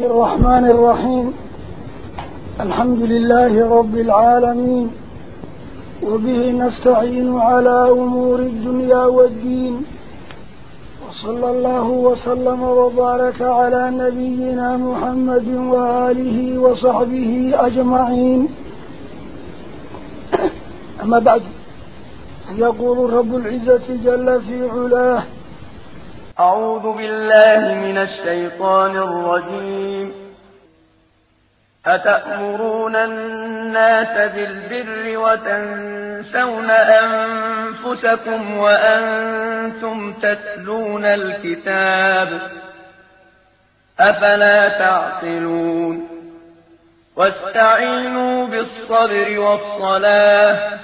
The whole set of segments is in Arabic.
الرحمن الرحيم. الحمد لله رب العالمين. وبه نستعين على أمور الدنيا والدين. وصلى الله وسلم وبارك على نبينا محمد وآله وصحبه أجمعين. أما بعد يقول رب العزة جل في علاه أعوذ بالله من الشيطان الرجيم. أتأمرون الناس بالبر وتنسون أنفسكم وأنتم تتلون الكتاب أفلا تعقلون. واستعينوا بالصبر والصلاة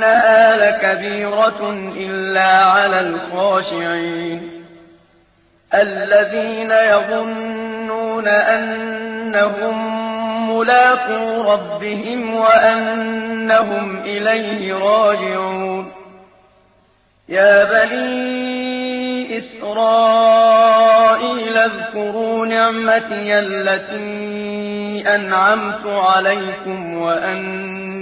وإنها لكبيرة إلا على الخاشعين. الذين يظنون أنهم ملاقو ربهم وأنهم إليه راجعون. يا بني إسرائيل اذكروا نعمتي التي أنعمت عليكم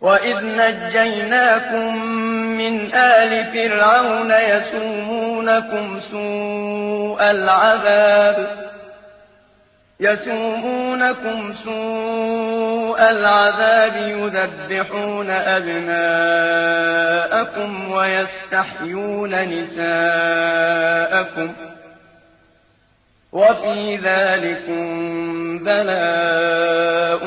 وإذ نجيناكم من آل فرعون يسومونكم سوء العذاب يسومونكم سوء العذاب يذبحون أبناءكم ويستحيون نساءكم وفي ذلكم بلاء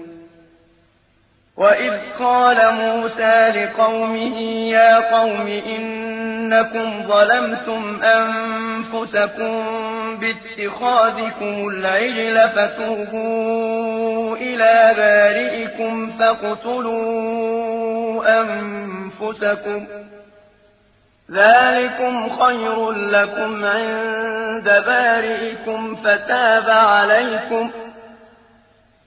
وإذ قال موسى لقومه يا قوم إنكم ظلمتم أنفسكم باتخاذكم العجل فتوبوا إلى بارئكم فاقتلوا أنفسكم ذلكم خير لكم عند بارئكم فتاب عليكم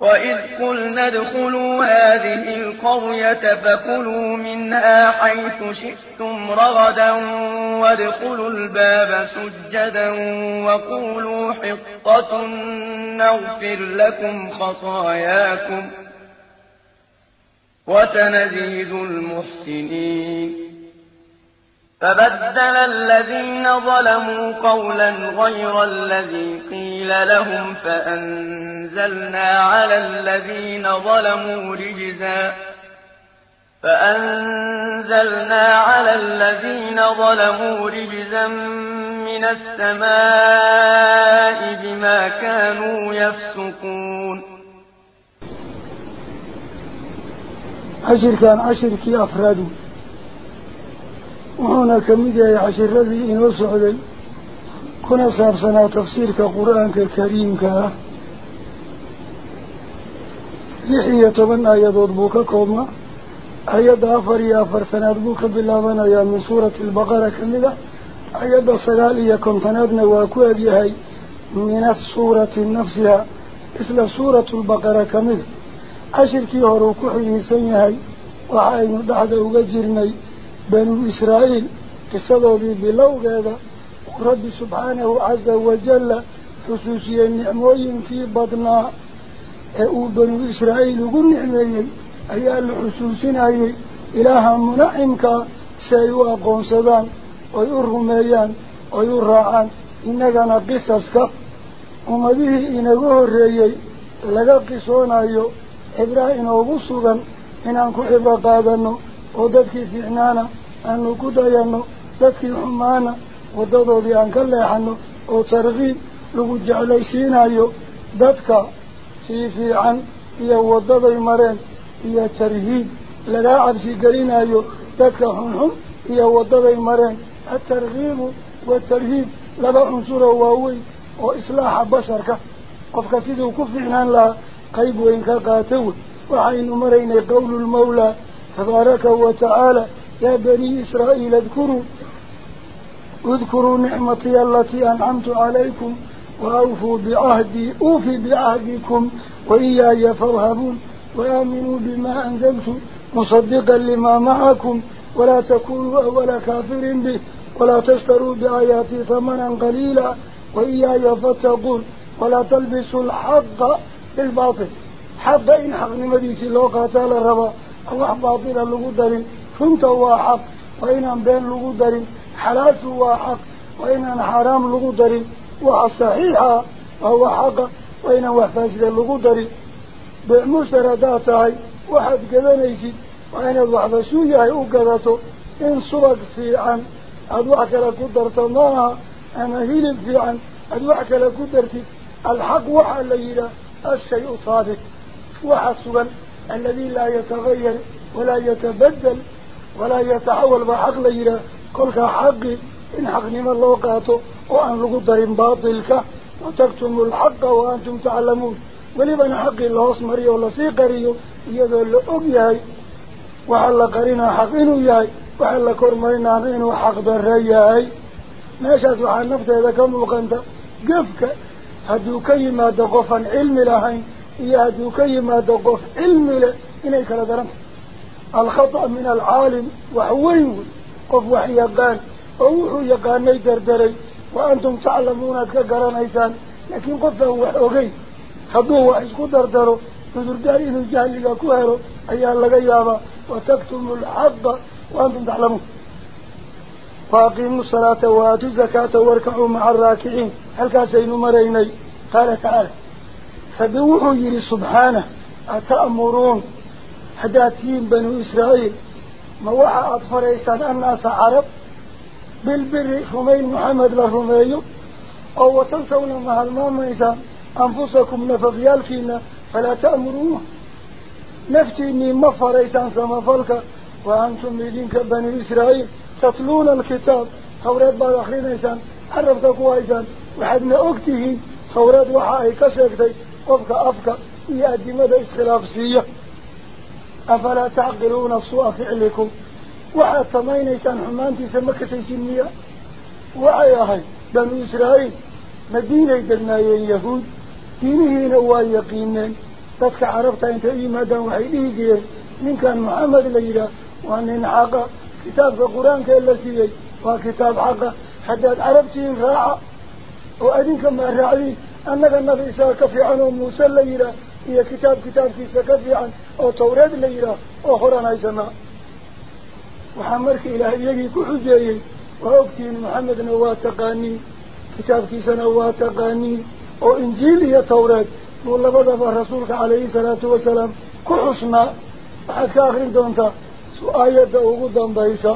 وإذ قلنا ادخلوا هذه القرية فكلوا منها حيث شئتم رغدا وادخلوا الباب سجدا وقولوا حطة نغفر لكم خطاياكم وسنزيد المحسنين فبدل الذين ظلموا قولا غير الذي قيل لهم فأنزلنا على الذين ظلموا رجزا فأنزلنا على الذين ظلموا رجزا من السماء بما كانوا يفسقون. عشر كان عشر كي وهنا كميدة عشر رذي إنو سعودي كنا سابسنا تفسير كقرآن كريم كا لحية طبعا آيات بوكا كوما. آيات آفر يا فرسنات بوكا بالله يا من سورة البقرة كميدة آيات صلالية كنتنادنا واكواد يهي من السورة نفسها. إسلا سورة البقرة كميدة عشر كي هروكو حينيسان يهي وحاين دحد وغجرني بنو إسرائيل قصدوا بي بلوغ رب سبحانه عز وجل خصوصيا النعموين في بطنا أو بنو إسرائيل قل نعمي أي الحسوسين أي إلها منعمك. سيوا قنصدان ويرهميان ويرعان. إننا قصصك ومده إنه الرئي لغا قصونا أيو إبراهيم وبصغا إنانكو إبرا قادنو وددكي فعنانا أنو كدايانو ددكي حمانا وددو بيان كالليحانو وترغيب لغو جعليسينايو ددكا في فيعان إيا وددو مرين إيا ترهيب لغا عبسي قرينايو ددكا حنحن إيا وددو مرين الترغيب والترهيب لغا عنصر واوي وإصلاح بشرك قفك سيدو كفعنان لها قيب وإنك قاتوه وعين مرين قول المولى تبارك وتعالى يا بني إسرائيل اذكروا اذكروا نعمتي التي أنعمت عليكم وأوفوا بعهدي أوفي بعهدكم وإياي فارهبون وآمنوا بما أنزلت مصدقا لما معكم ولا تكونوا أول كافر به ولا تشتروا بآياتي ثمنا قليلا وإياي فاتقون ولا تلبسوا الحق بالباطل. حق إن حق نمديسي لو قاتل الربا الله باطلا لغو دارين كنت هو حق وإن بين لغو دارين حلال هو حق وإن حرام دارين وصحيحة وهو حق وإن هو فاسد لغو دارين بمسرداتها واحد قدنيسي وإن الوحدة سوية وقدته إن صبق في عن أدوحك لكدرت الله أنا هيل في عن أدوحك لكدرت الحق وحا ليلة الشيء صادق وحسبا الذي لا يتغير ولا يتبدل ولا يتحول بحق ليرا كل حق إن حق نما الله قاته وأن لقدر باطلك وتكتم الحق وأنتم تعلمون. ولبن حق الله اسمري ولا سيقري يدو اللي وحل قرينا حق إنو ياي وحل كرمينا إنو حق درياي meeshaas waxaa nafteeda ka muuqanta gefka hadduu ka yimaado qofan cilmi lahayn إياد يكيما دقف علمي له إنيك لدرم الخطأ من العالم وحوين. قف وحي يقان. ووحو يقان نيدر دري وأنتم تعلمون كقرى نيسان لكن قفه وحوغي خبوه وحيسكو دردرو. تدر دارين الجهل لك كوهرو. أيان لقياما وتكتم الحق. وأنتم تعلمون. فأقيموا الصلاة وآتوا الزكاة واركعوا مع الراكعين. هل كان سينو مريني؟ قال تعالى. فدوحوا يلي سبحانه أتأمرون؟ حداتين بنو إسرائيل. موحى أطفال أطفر إيسان الناس عرب بالبر حمين محمد لحميه أو وتنسون مع الماما إيسان أنفسكم نفغيال فينا فلا تأمروه. نفتي نفتيني مفر إيسان سمفالك وأنتم مدينك بنو إسرائيل. تطلون الكتاب ثورات بعد أخرين إيسان عربتك وإيسان وحدنا أكتهي ثورات وحى إيكاش قفك أفك يا دمدا إسخلافسية أفلا تعقلون الصوى فعلكم؟ وحد سمين إيسان حمانتي سمك سيسينية وعياهاي بني إسرائيل مدينة درناية اليهود. دينهين هو يقينين تدك عربت أنت إيمادا وحيده جير من كان محمد ليلة. وأن ينحق كتاب القرآن كاللسيي وكتاب حقه حداد عربتين راعة. وأدين كما راعين annaga nabi isaga ka fiican oo muuse la yidhaah iyo kitaab kitaabkiisa ka fiican oo tawreed la yidhaah oo horan haysanaa وحمرك إله يجي كحجيي وأكتين محمد نواتقاني كتاب كيسا نواتقاني وإنجيل يا توراة والله بدأ رسولك عليه الصلاة والسلام كحسنا حتى آخرين دونتا. آية أوغدا بيسا.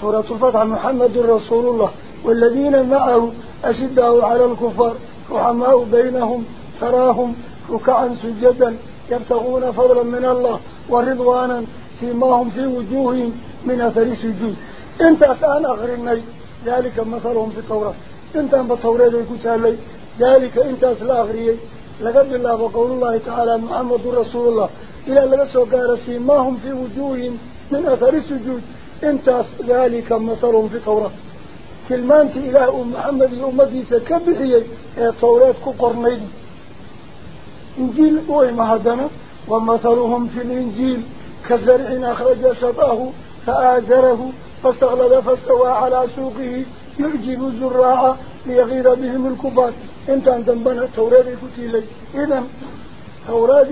سورة الفتح محمد رسول الله. والذين معه أشدوا على الكفار رحماء بينهم تراهم ركعا سجدا يبتغون فضلا من الله ورضوانا سيماهم في وجوههم من أثر السجود. أنت أسان أغرني ذلك مثلهم في التوراة. أنت أن بالتوراة يكون لي ذلك أنت أسلا أغريي لقد الله وقول الله تعالى محمد رسول الله إلى لقصوا قال سيماهم في وجوههم من أثر السجود. أنت ذلك مثلهم في التوراة. كلمانتي إله محمد أمدي سكبحي التوراة كقرنين. إنجيل وإما هدنا ومثلهم في الإنجيل كزرع أخرج شطاه فآزره فاستغلد فاستوى على سوقه يعجب الزراع ليغير بهم الكفار إنت عندما بنا التوراة كتيلي إذن توراة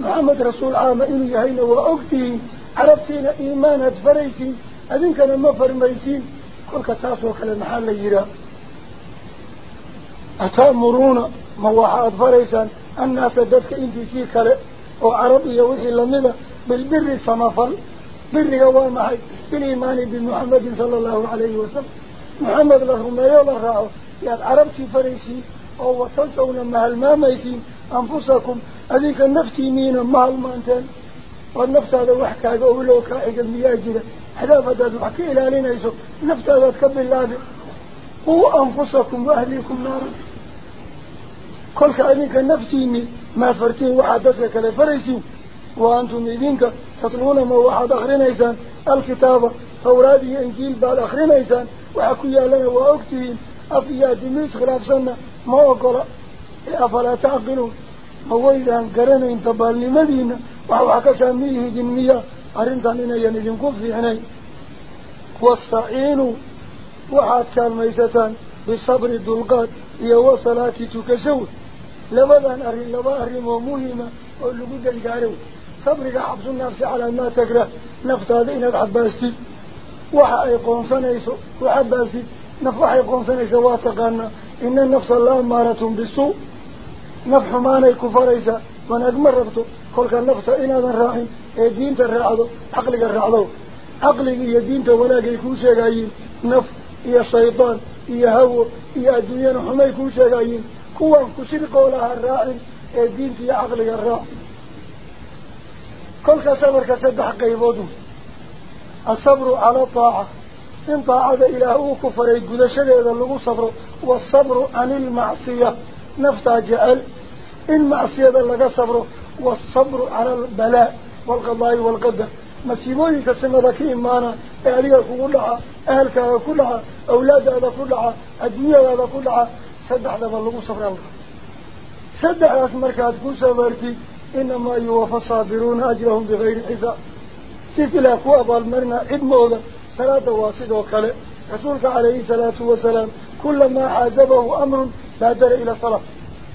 محمد رسول عام إنه يهين وأكتي عرفتين إيمانات فريسي أذن كان ما فرميسين كل كتاسو كلا محل يرى أتأمرون موحات فريسا الناس ددك إنتي سي كلا وعربية وحي لمدة بالبر سمفل بر وامحي بالإيمان بمحمد صلى الله عليه وسلم. محمد لهم يولا رأوا يعني عربتي فريسي أذيك النفتي مين مهل ما انتين والنفط هذا وحكا أولو كائد المياجرة. حدا فداد وحكي إلى لنا يسو نفط هذا تكبر الله هو أنفسكم وأهليكم نارا. كل كأذيك النفتي ما فرتين وحدثك لفريسين وأنتم إذنك تطلون ما واحد أخرين إيسان الكتابة توراة إنجيل بعد أخرين إيسان وحكوا لنا وأكتين أفيا دميس خلاف سنة. ما أقول أفلا تعقلون هو إذا قرنا انتبال لمدينة وحو كساميه جنمية أرنتان إنا ينجنكم في عني واستعينوا. وحاد كان ميستان بصبر الدلقات. يو صلاة تكسو لبدان أرين لبا أرين ومهمة ولقود الجارو صبرك حبس النفس على ما تكره نفط هذا إنك حباستي وحا أيقون سنيسو وحباستي نفح أيقون سنيسو واتقانا. إن النفس الله أمارة بالسوء. نفح ماني كفريسا من أجمل ربطه. كل كان نفسه إن هذا الراعي دين ترعده عقلك الرعده عقلك هي دين ولا يكون شيء نف يا شيطان. يا هو يا الدنيا نحما يكون شيء كوا كسر قولها الراعي دين في عقلك الراعي كل كسبر كسبح قيبوده الصبر على طاعة. إن طاعة إله كفر يقول شيء هذا اللي صبر. والصبر عن المعصية. نفتح جعل إن معصية لك صبره والصبر على البلاء والقضاء والقدر. مسيبوين كسمدك إيمانا أهلك كلها أهلك كلها أولادك كلها الدنيا هذا كلها. سدح ذا بلغو صبر الله. سدح أسمرك هتكون صبرتي إنما يوفى الصابرون أجرهم بغير حساب. سلسلة قوة المرنى عدمه صلاة واسد وكاله رسولك عليه الصلاة والسلام كلما حازبه أمر بادر إلى صلاة.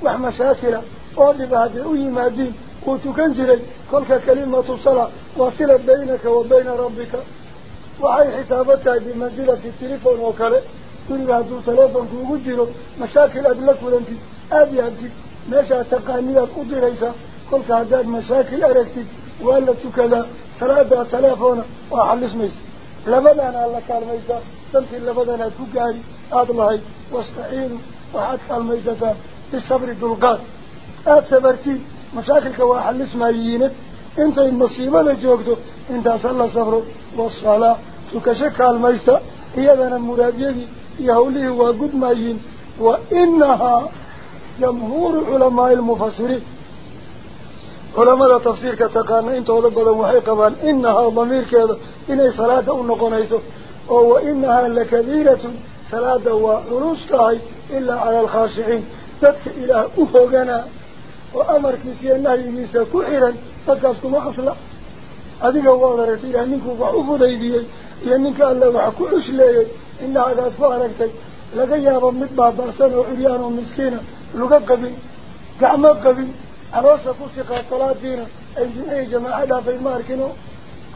ومشاكل قال بعد أي مادين وتكنجري كل كلمة صلاة. وصلة بينك وبين ربك. وعي حسابتها بمنزلة التليفون وكاله كل هذا تليفون كوجيرو. مشاكل أدلك ولنتي. أبي أبتي ماشا تقانية قدريسا كل هذا مشاكل أركتي. ولا تكلا صلاة تليفون. وحلس ميس. لبدانا الله كالميسا تمثل لبدانا تقاري أدلهي. واستعينوا وحاد قال ميزتا في الصبر دلقات قاد سبرتي مشاكل كواحل اسمها يينت. أنت المصيبة لجوكتو أنت صلى صبره والصلاة. تكشك قال ميزتا ايادنا مرابيدي يهوليه وقد مايين وإنها جمهور علماء المفسرين. علماء التفسير كتقان. أنت ولبا لوحيقا إنها ضمير كذا. إني صلاة أنقنيته وإنها لكبيرة. Tahay ilaa cala alkhaashiciin dadka ilaah u hoganaa وأمر كيسي النهي كيسا كحرا فكاسكم أصلا أذيك هو أدرت إلى منك وعفو ذيدي إلى منك ألا وحكو عشلي إن هذا أسفارك لقيا بمدبع برسان وعريان ومسكينة لقى قبي قعما قبي عروسة كسقى صلاتنا أي جمعي جماعة في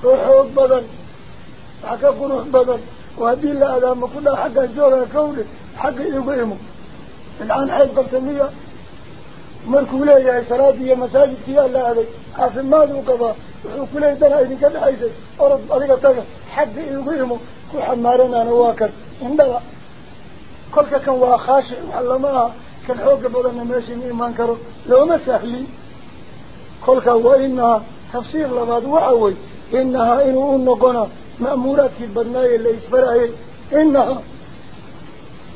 جوغا كونه حقا يقيمه الآن حيث وأدل على ما قلنا حق الجورة كوني حق يقيمه الآن حيث بطنية مركو لا يا سراد يا مساجد يا لا علي. عف ما ذو قضاء وكل إذا هاي نكذا عيسى أرد أريد تجا حد يقيمه كل حمارنا نواكر عندنا كل كان واخاش وعلمها كان حوق بدلنا ماشين ما نكره لو ما سهلي كل كان وإنها تفسير لما ذو إنها إنه النقنا مأمورة البناية اللي يسفرها. إنها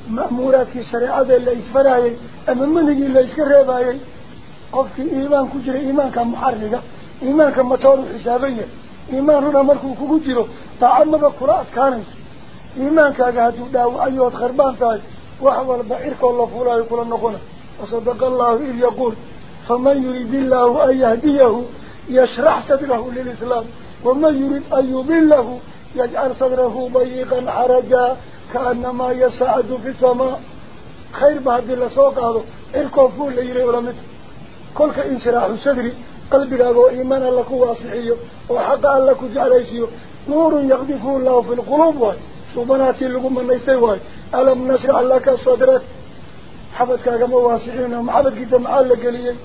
مأمورة الشريعة اللي يسفرها. أما من يجي اللي إسفرها بها قف إيمان كجر إيمان كان محرقة إيمان كان مطار حسابية إيمان هنا مركو كجره تعمد القرآن كانت إيمان كاقهدو داو أيوات خربان تاي وحوال بعيرك الله فولا يقول النقنا. وصدق الله إذ يقول فمن يريد الله أن يهديه يشرح صدره للإسلام. ومن يريد أن يضله يجعل صدره ضيقا حرجا كأنما يسعد في السماء. خير بعد الله سوق هذا الكفول لي ولا مت كل صدري. قلبي له إيمانا لك هو صحيح وحق الله كجعل يسيو نور يغدف الله في القلوب واي. سبحانه لكم من يستوى ألم نسرع لك صدرك؟ حبتك كما واسعين ومحبتك جمعان لك لي.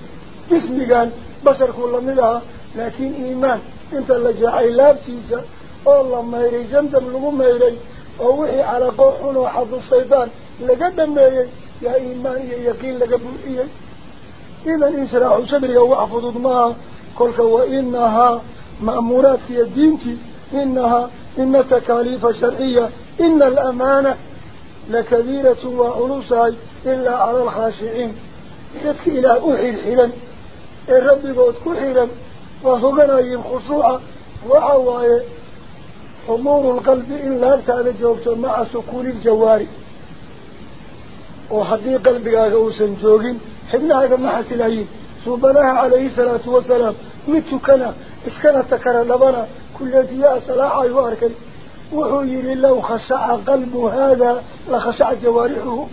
جسمي قال بشر كل منها لكن إيمان. انت اللي جاعي لاب تيسا الله مهيري زمزم لغو مهيري ووحي على قوحون وحظ الصيدان لقد مهيري يا إيمان يا يقين لقد مهيري إذن إن سراحوا سبري وعفضوا دماغا قلك وإنها مأمورات في الدينة إنها إن تكاليف شرعية إن الأمانة لكبيرة وعنوصها إلا على الخاشعين يدك إلى أحي الحلم الرب قد حلم وهنا يخشوع وعواية أمور القلب إن لم تعلجوك مع سكون الجواري. وحدي قلبك أغوسا جوغين حنا هذا ما حسن عيد صوبناها عليه الصلاة والسلام. متكنا إسكنا تكرا لبنا. كل ديا صلاعا يواركا وحيري لو خشع قلب هذا لخشع جوارحه.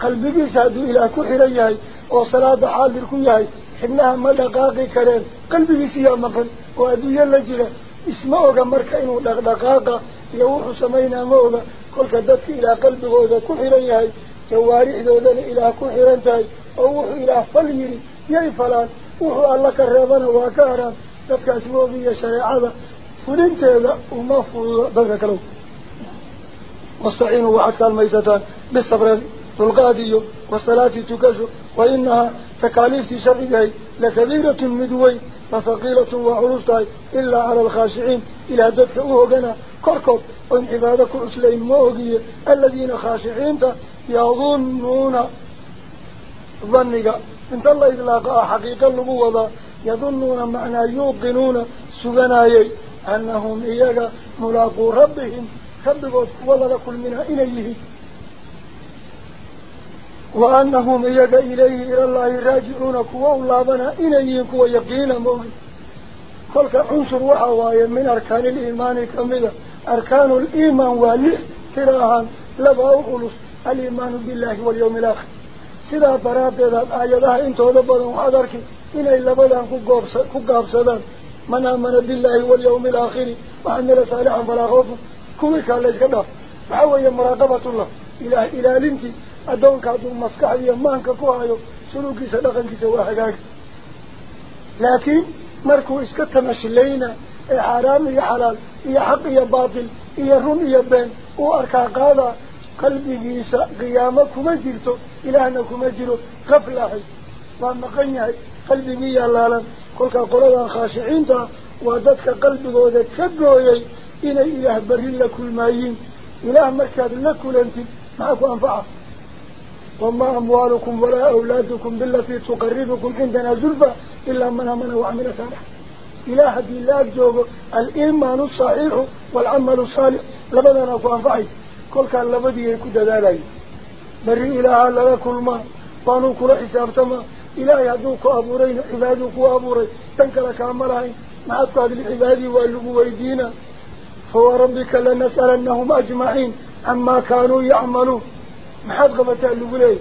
قلبك سادو إلى كحر أيهاي وصلاة حال لكي حنا ما دقاقي كرين قلبي سيا مقن وأدي اللجلة اسمعوك مركا إنه دقاقا يوحو سمينا موضا كل كدتك إلى قلبي غوضا كحيرين هاي جواري حدودان إلى كحيرين تاي ووحو إلى فليري. يأي فلان. وحو الله كرابان واكاران دقا اسمعوك يا شريعة. فلنت هذا وما فضل دقاك لو مستعينوا وحكا بالصبر. القادية والصلاة تكشف وإنها تكاليف شرقها لكبيرة مدوي وفقيرة وعروسها إلا على الخاشعين. إلى جدك أوهقنا كركب وإن عبادك أسلين موهقية الذين خاشعين يظنون ظنك. إن الله إذلاقاء حقيقة اللبوة يظنون معنى يوقنون سبناي أنهم إياك ملاقوا ربهم. خبقوا ولا لكل منها إليه. وأنهم يدى إليه إلى الله راجعون كوى اللابنا إليه كوى يقين موهي كل عنصر وحواية من أركان الإيمان كاملة أركان الإيمان والله تراهان لبعو خلص الإيمان بالله واليوم الآخر. سلا سيدا ترابي ذات آيادها إنتو لبنوا حضرك إليه لبنان كقاب سدان من آمن بالله واليوم الآخر. وعمل صالحا فلا خوف كوكا ليس كدا فحوية مراقبة الله. إلى إلى لنتي. أدون كادو مسكح اليمان كقوايو سلوكي سلقن كسوا حداك لكن مركو إسكتنا شلينا إحرام إيه يا إيه حلال يا حق يا باطل يا روم يا بين. وأركا قادا قلبي جيسا قيامك وما جلتو إلهنك وما جلو قفلها وما قنيها قلبي جي الله لن. كلك قلبا خاشعين تا وعددك قلبي قودة كبروا إلي إله بره لك المايين إله مكاد لك أنت معك أنفعه. وما أموالكم ولا أولادكم بالتي تقربكم عندنا زلفى إلا من أمن وعمل صالحا. إله دي الله جوغو الإيمان الصحيح والعمل الصالح. لبدنا كوانفعي كل كان لبدي يكو دلالي بري إله لنا كل ما. بانو كل حساب تما. إله يدوك أبورين عبادك أبورين. تنكل كاملين معك هذه العبادي واللقوا ويدينا فوربك لنسألنهم أجمعين. عما كانوا يعملون. Qabataa lagu leeyahy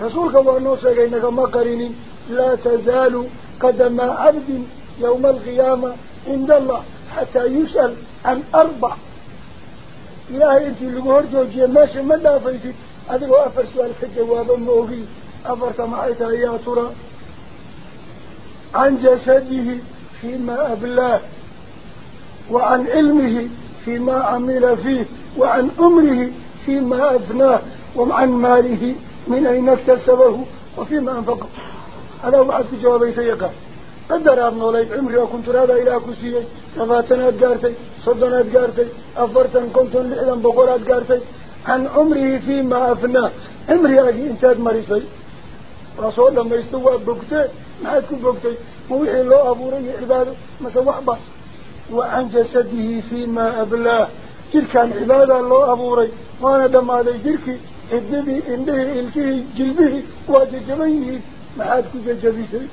rasuulka waa noo sheegay nagama qarinin لا تزال قدم عبد يوم القيامة عند الله حتى يسأل عن أربع. إلهي أنت اللي قهر جوجي ماشي ما دافيتي. أدقوا أفر سؤالك جوابا موغي أفرت معيتها يا ترى. عن جسده فيما أبلاه. وعن علمه فيما عمل فيه. وعن أمره فيما أفناه وعن ماله من أين اكتسبه وفيما أنفقه. هذا واحد جوابي سيقا قدر أبنو ليك عمري وكنت هذا إلى كسيي ثباتنات قارتي صدنات قارتي أفرتن كنتن لعلم بقولات قارتي. عن عمره فيما أفناه. عمري أجي انتاد مريسي رسول لما يستوى بكتي ما يكون بكتي موحي الله أبو ري عباده مسوح بس وعن جسده فيما أبلاه. تلك عبادة الله أبو ري وأنا دم هذا جركي. حددي إنده إلكيه جلبه واججبيه ما حد كججبيسي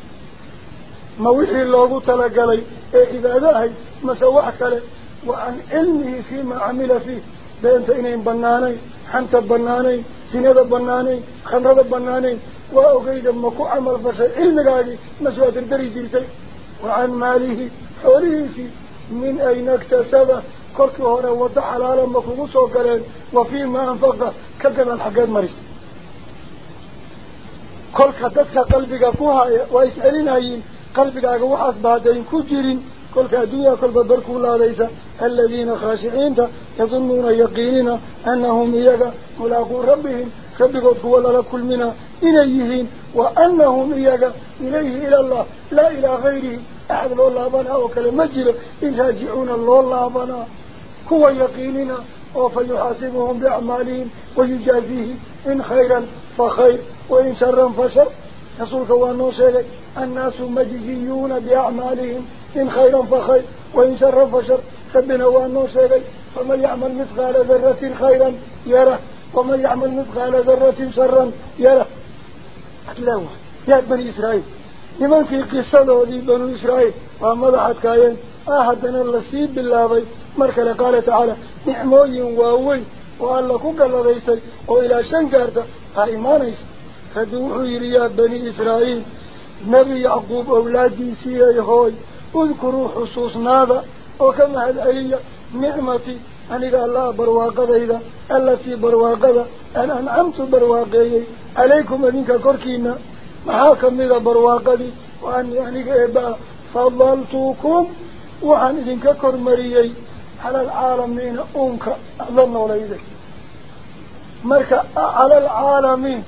ما وحي الله تلقلي إيه عبادة مسوح كله وعن علمه فيما عمل فيه بأنت إنين بناني حنت بناني سنة بناني خمرة بناني وأقيد مكو عمل فشي علمك اكتسبه كلك هنا وضع حلالا مكو سوكرين وفيما أنفقه كقنا الحقات مريس كلك ددك قلبك كوها ويسألين هايين قلبك وحاس بعدين كجرين كلك أدوية كل بدرك الله ليس الذين خاشعين يظنون يقيننا أنهم إياك ملاقوا ربهم ربك هو لكل منا إليهين وأنهم إياك إليه إلى الله لا إلى غيره أحد الله بنا وكلمة جل إن راجعون الله بنا هو يقيننا وفيحاسبهم بأعمالهم ويجازيه إن خيرا فخير وإن شرا فشر. يصولك وأنه شيء الناس مجزيون بأعمالهم إن خيرا فخير وإن شرا فشر. ربنا وأنه شيء فمن يعمل مثقال ذرة خيرا يره ومن يعمل مثقال ذرة شرا يره. أتلاوة. يا بني إسرائيل لمن في قصة هذه بني إسرائيل؟ ومضحت كاين؟ آهدنا اللسيب بالله مركل قال تعالى نعموي واوي وأن لكم قال لديسي وإلى شنكارتا إيمانيس. فدوحوا يا بني إسرائيل نبي يعقوب أولادي سيئي هوي اذكروا حصوصنا هذا وكما هالعلية نعمتي أن قال الله برواقة إذا التي برواقة أنا أنعمت برواقي عليكم فضلتكم وعن إذنك كرمريي على العالمين أنك أظن وليدك. مركا على العالمين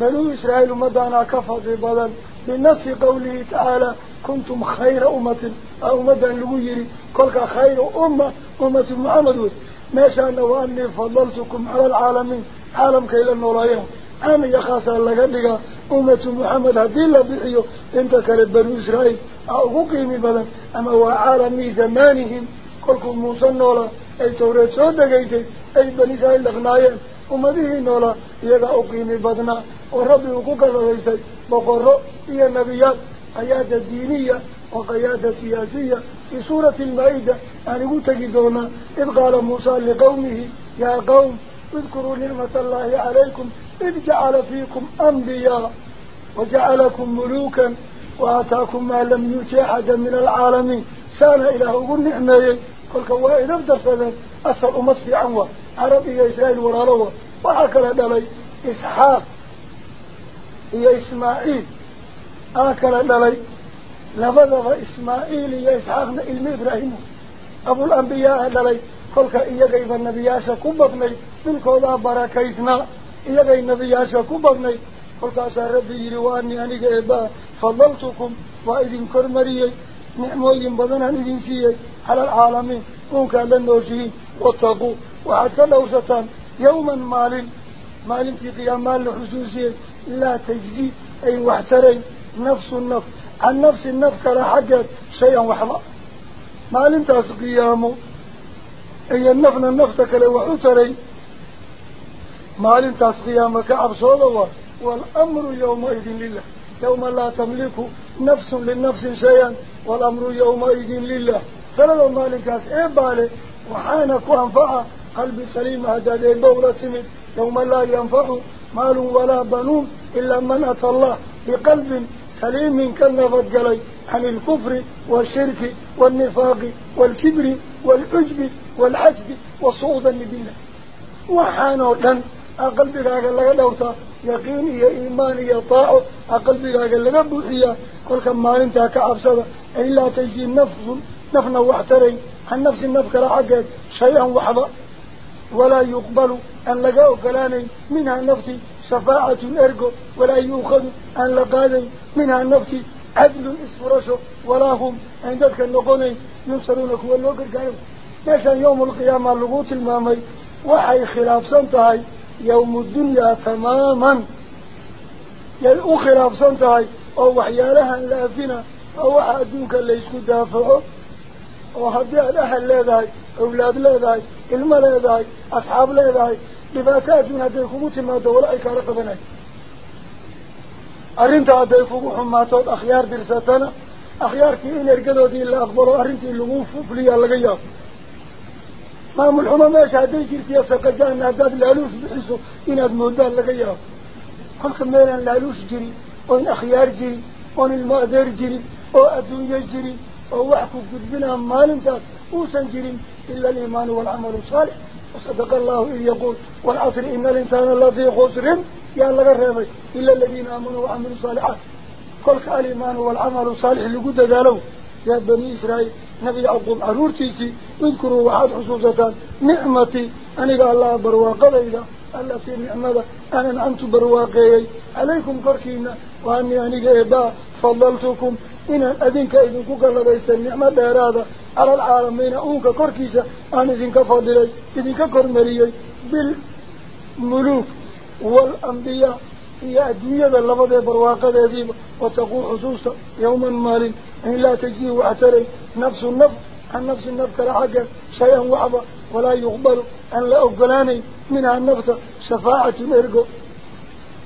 بنو إسرائيل مدانا كفر بدل. بنص قوله تعالى كنتم خير أمة. أمة لغيري كلك خير أمة أمة محمد. ما شاء وأني فضلتكم على العالمين. عالم كيلا نولايهم أنا يخاص الله قدك أمة محمد هدي الله أو قيمي بلن أما هو عالمي زمانهم. كلكم موسى نولا. أي توريت سودة قيتي أي بني إسرائيل لغنايين أمته نولا. يغا أقيمي بدنا وربي وقوك لغيسي بقرر هي النبيات. قيادة دينية. وقيادة سياسية. في سورة المائدة. أن قلت جدونا إذ قال موسى لقومه يا قوم اذكروا نعمة الله عليكم. إذ جعل فيكم أنبياء. وجعلكم ملوكا. وآتاكم ما لم يؤتي أحدا من العالمين. سان إله قل نعمة كل كوائد أفضل سنة أسر أمت في عنوة عربي إسرائيل ورالوه. وحكرا دلي إسحاق. هي إسماعيل. آكل دلي لبضغ إسماعيل يا إسحاقنا إلمي إبراهيم. أبو الأنبياء دلي كلك إيجايب النبياشا كبضني بالكوضا كلك أسار ربي يرواني أنيك إبا فضلتكم وإذن كرمريي نعموين بدنا إذن سيئي على العالمين كونك لنوشيه واتقوا وحتى لو ستان يوما مال مال في قيام مال حسوسيه لا تجزي أي واحتري نفس النفس عن نفس النفس لا حاجة شيئا وحظا ما لم قيامه أي النفن النفس كلا وحتري ما لم قيامك عبصوله والأمر يومئذ لله يوم لا تملك نفس للنفس شيئا والأمر يومئذ لله. فلو مالك إبالي وحانك وانفع قلب سليم هذا الدولة من يوم لا ينفع مال ولا بنون إلا من أتى الله بقلب سليم كالنفط قلي عن الكفر والشرك والنفاق والكبر والعجب والحسد والصعودا بالله وحانو لن أقل بلاغ لغا دوتا يقين يا إيمان يا طاعة. أقل بلاغ لغا بوحيا كل كما انتا كعبسدا إلا تجي نفس نفنا واحترين عن نفس النفكر حقك شيئا وحبا. ولا يقبل أن لقاء كلاني منها نفتي شفاعة أرجو. ولا يؤخذ أن لقاني منها نفتي عدل إسفرشه ولا هم عندك النقوني ينصرونك والنقر قالوا نشان يوم القيامة لغوت المامي. وحي خلاف سنتهي يوم الدنيا تماما. يعني يأخرى بصنطها أو وحيالها لأفنا أو أحدونك اللي يسكو دافعه أو حدها الأحل لذاي أولاد لذاي إلما لذاي أصحاب لذاي لباتاتنا ديخموت ما دولائك رقبنا أرنت أديفوه حماتوت أخيار برساتنا أخيارك إن إرقدو دي الله أخبره أرنت اللغوف فليا لغياب قام الحمى ما شهد يجري في يسا قد جاءنا داد العلوش بحسو إن هذا مهدان لغياه قل خميلا العلوش جري وإن أخيار جري وإن المأذر جري وأدو يجري ووحكو قدبنا مال انتاس وسن جري إلا الإيمان والعمل الصالح. وصدق الله إذ يقول والعصر إن الإنسان الله في خسر يا الله غرامي إلا الذين آمنوا وعملوا صالحات كل خال إيمان والعمل الصالح لقد دالو يا بني إسرائيل نبي عقوب عرورتيسي اذكروا وحاد حصوصة نعمتي أنا قال الله برواقة إذا التي نعمة أنا نعمت برواقي عليكم كركينا وأني أني إباء فضلتكم. إن أذنك إذن كوكا لديس النعمة ديرادة على العالمين أونك كركيسة أن إذنك فضلي إذنك كرملي بالملوك والأنبياء. هي الدنيا اللفظة برواقة ذيب وتقول حسوسا يوما مال إن لا تجزيه واعتري نفس النفس عن نفس النفس كرحقا شيئا وحبا ولا يقبل أن لا أقبلاني منها النفس شفاعة إرقو.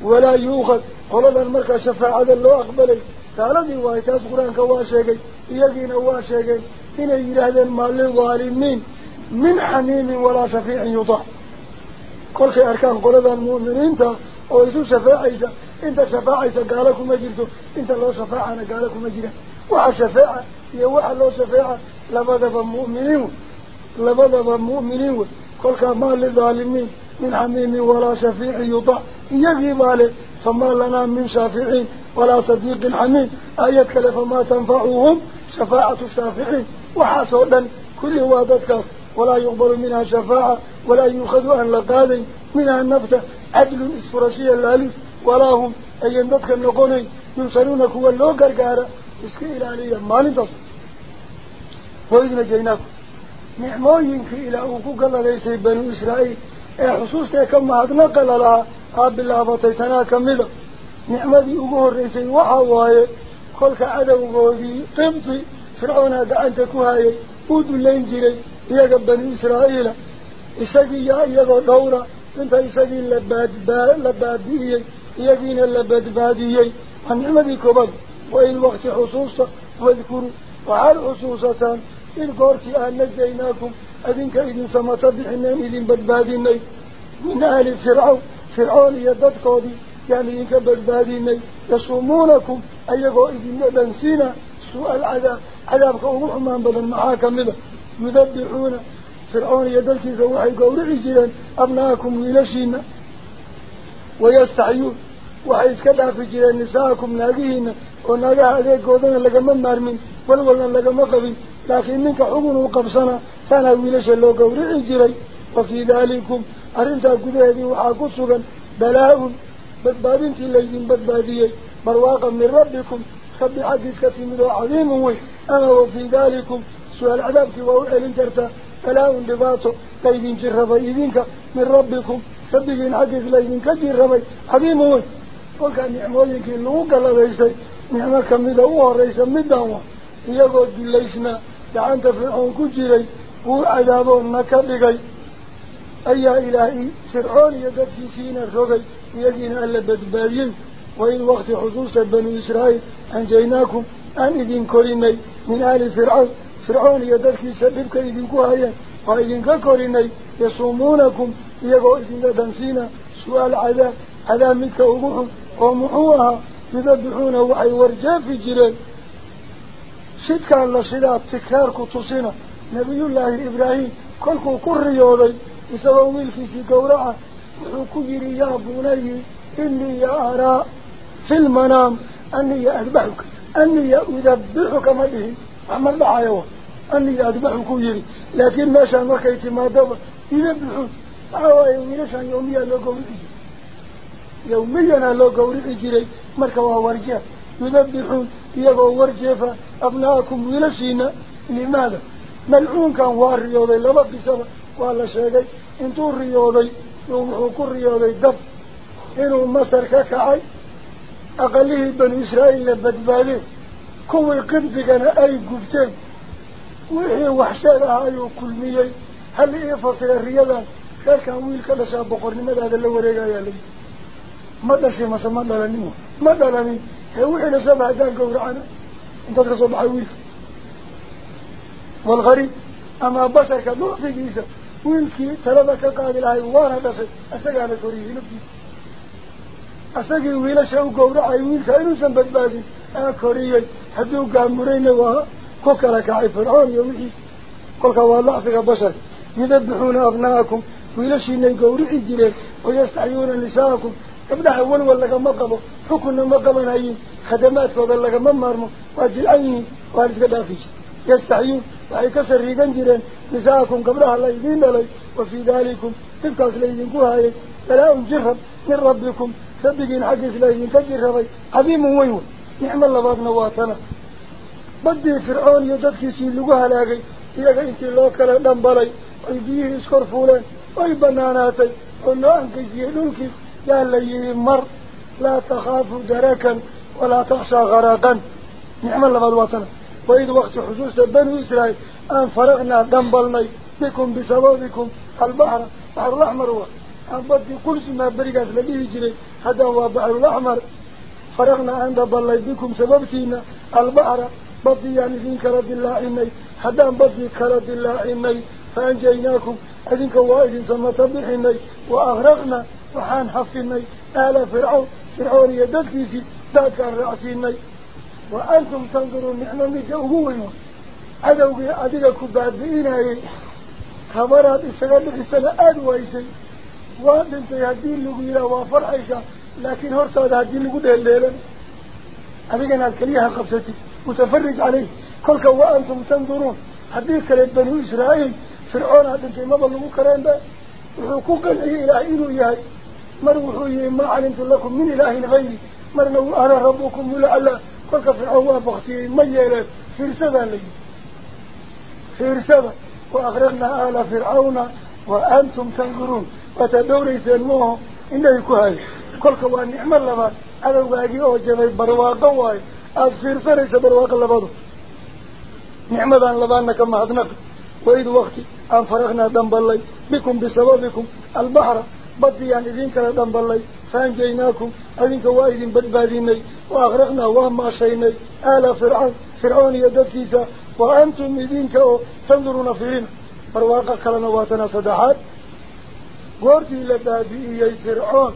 ولا يوخذ قلنا المركة شفاعة لو أقبلي taaladii waay taas qur-aanka waa sheegay iyagiina waa sheegeen inay yidhaahdeen maa lidaalimiin min xamiimin walaa shafiicin yutac kolkay arkaan qoladan mu'miniinta ويسو شفاع إيسا إنت شفاع إيسا قالكو مجرتو إنت الله شفاع أنا قالكو مجرة وحا يا يوحا الله شفاع لبضب المؤمنين لبضب المؤمنين كل كان مال للظالمين من حميم ولا شفيع يطع يجي ماله فما لنا من شافعين ولا صديق حميم آيات كلف ما تنفعهم شفاعة الشافعين وحا سؤلا كل وادتك ولا يقبل منها شفاعة ولا يؤخذ أن لقاذي منها النفتة عدل إسفرشية اللالي ولا هم أي ينددك النقوني ينصرونك هو اللو قرقارة. اسكي إلالية ما ننتصر وإذن جيناكم نعموينك إلى أوكوك الله ليس بنو إسرائيل. ka mahadnaqa lalahaa aa bilaabatay tanaa ka mida nicmadii ugu horreysay waxa waaye kolka cadowgoodii qibti fircoonaa gacanta ku hayay uu dullayn jiray يجا بني إسرائيل. إساقي يجا دورة. إنت إساقي اللبادي يجين اللبادي عن المدي كبد وإن وقت حصوصة واذكروا. وعال حصوصة إن قرتي أن نجيناكم. أذنك إذن سمطة بحنان إذن بدبادي من أهل فرعون. فرعون يدد قاضي يعني إنك بدبادي يصومونكم أيقوا إذن بنسينا سوء العذاب. عذاب قوم حمان بلن معاكم. منه يذبحون فرعون يدلسي سواحي قول عجلان أبناكم ويلشين ويستعيون. وحيث كدع في جلان نساءكم ناقين وناقا عليك قوضنا لك من مرمين والولا لك مقبين لكن منك حقون وقبصنا سانا ويلش الله قول عجلان وفي ذلكم أرمتا قدهدي وحاقصوا بلاء بدبادين تليين بدبادية. مرواقا من ربكم خبي حديث كثير من عظيم أنا وفي ذلكم والعذاب كواهو ألين جرتا فلا انضباطه قيدين جرّبه إذنك من ربكم. ربكين حقيق ليدين كجرّبه حبيمون وكا نعموينك اللوغة لديسي نعمة كمدهوها ريسا مدهوها يقول جليسنا. لعنت فرعون كجيري وعذابه النكر لقي أي إلهي. فرعون يدفي سينا رغي يقين ألا بدبالين وإن وقت حدوث بني إسرائيل. أنجيناكم. أن إذن كريمي من آل فرعون. فرعون يدرك سببك إذن كهية وإذن كوريني يصومونكم يقول إذا دانسينا سؤال على على منك أبوهم ومحوها يذبحون وحي ورجان في جرين شدك الله سيدا ابتكار كتوسينا نبي الله إبراهيم كلكو كريولي يسألوا ملكي سيقورعا وحكو يا بني إني أرى في المنام أني أذبحك أني أذبحك مليه أحمد بحيوه أني أذبحك يري لكن ما الله كيتي ما دبر يذبحون. أعوى ويلشان يوميا لو قورعي يوميا لو قورعي جري مركوا ورجا يذبحون. يبقى ورجفا أبناءكم ويلشينا لماذا؟ ملعون كان واريوضي لما بسبب ولا شيء انتو ريوضي وحو كريوضي دب. إنه مصر ككعي أقله بنو إسرائيل كوي قمتقنا أي قفتين وحي وحشالها أيو كل ميي هل إيه فصل الرياضة كان ويل كلا شاب بقرن ماذا هذا اللي وريقا يا لي. ما دشي ما سمان دلني ما دلني هي وحي لسبع دان قورعنا انت تصبح ويل. والغريب أما بشر في جيسا ويلكي تلبك قاد الهي وأنا دسي أساقا لكوريه نفسيس أساقي ويلا شاو كوريه حدو قامرين وها كوكا لكعي فرعون يومي كوكا والله في بشر يذبحون أبناءكم ويلا شيني قورعي جليل ويستعيون نساءكم قبلها أول ولا ما قبوا حكنا ما قبنا أيين خدمات وذا لك ما مرمو واجل أيين وارد قدافيش يستحيون وحي كسر ريقان جيرين نساءكم قبلها الله يدين لي وفي ذلكم تبقى سليدين كوهاي بلاء جرب من ربكم ربكين حق نعم الله باب نواتنا. بدي فرعون يددك سيلوها لاغي إياك إنتي لوكلا دنبالي. ويبيه اسكر فولان ويبناناتي ونو أنك جيلوك قال لي مر لا تخافوا دركا ولا تخشى غرقا. نعم الله باب نواتنا. وإذ وقت حسوس بنو إسرائيل أن فرغنا دنبلني بكم بسببكم. البحر. بحر الأحمر هو. أن بدي كل سما بريقات لديه جري. هذا هو بحر الأحمر. فرغنا أن دنبلني بكم سببكينا البحر بدي يعني ذين كرد الله إني هذا بدي كرد الله إني. فأنجيناكم أذنك وائد سمت بحني وأغرقنا وحان حفني آل فرعون فرعون يددكيسي ذاك الرأسيني وأنتم تنظرون نعمة مجوهوين عدوغي أديك كبابئينا كبرات السنة السنة أدويسي. وأنت يهدين لغيرا وفرحيشا لكن هرتا هدين لغيرا الليلا أديك أنا الكليها قبستي متفرج عليه. كلك وأنتم تنظرون. هديك لبنو إسرائيل. فرعون هذا انت ما بلغوا كرام با وحقوقا إله إنو يهي مروحوا ما علمت لكم من إله غيري. مرنوا أنا ربكم yeeleen fiirsadaa la yidhi fiirsada wa akraqnaa aala fircawna wa antum tanduruun waataa dhowrayseen mooho indhahay ku hayo كل كوان نعم الله على واجي هو جميل برواق واي أصير سريس برواق الله بدو نعم ذان لبان كم هذنك ويد وقتي أن فرغنا دم بالله بكم بسببكم البحر بدي يعني ذين كنا دم بالله فانجيناكم أذين كوايدين بد بعديني وأغرقنا وهم ما شيني آل فرعون فرعون يدكيزا وأنتم ذين كوا تنظرون فيهم برواق كلا نواتنا صدحات قرتي لدادي يا فرعون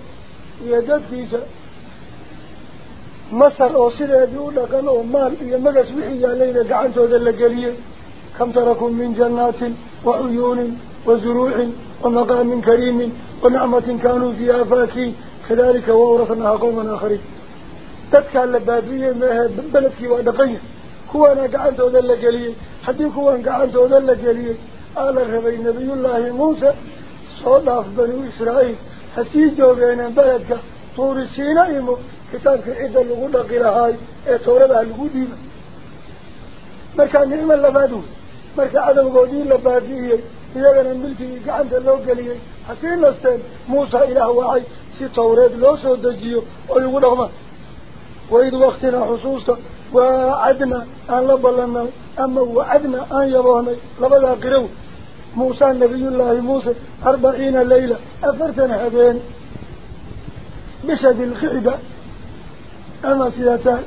يدكيسا مصر سيدة يقول لك أنه مال إيا مقس وحي علينا قعنته ذا اللقلية كم تركوا من جنات وعيون وزروع ومقام كريم ونعمة كانوا فيها فاكين كذلك وورثنا قوما آخرين تدكى اللبابية بلدك ودقية كوانا قعنت وذل قليل حدي كوان قعنت وذل قليل آل الربي نبي موسى حسيجوا بين بلدك طور السيناء كتابك عدة لغودة قلهاي توردها لغودينا مركا نعم اللبادون مركا عدم قودين gacanta loo geliyey hasii nasteen muusa ilaah wacay si tawreed loo soo dejiyo oy ugu dhaqmaan waid waktina xusuusta waacadna aan la ballanay ama wacadna aan yaboohnay labadaa qiraw موسى نبي الله موسى أربعين ليلة أفرتنا هذين بشد الخعدة أما سياتان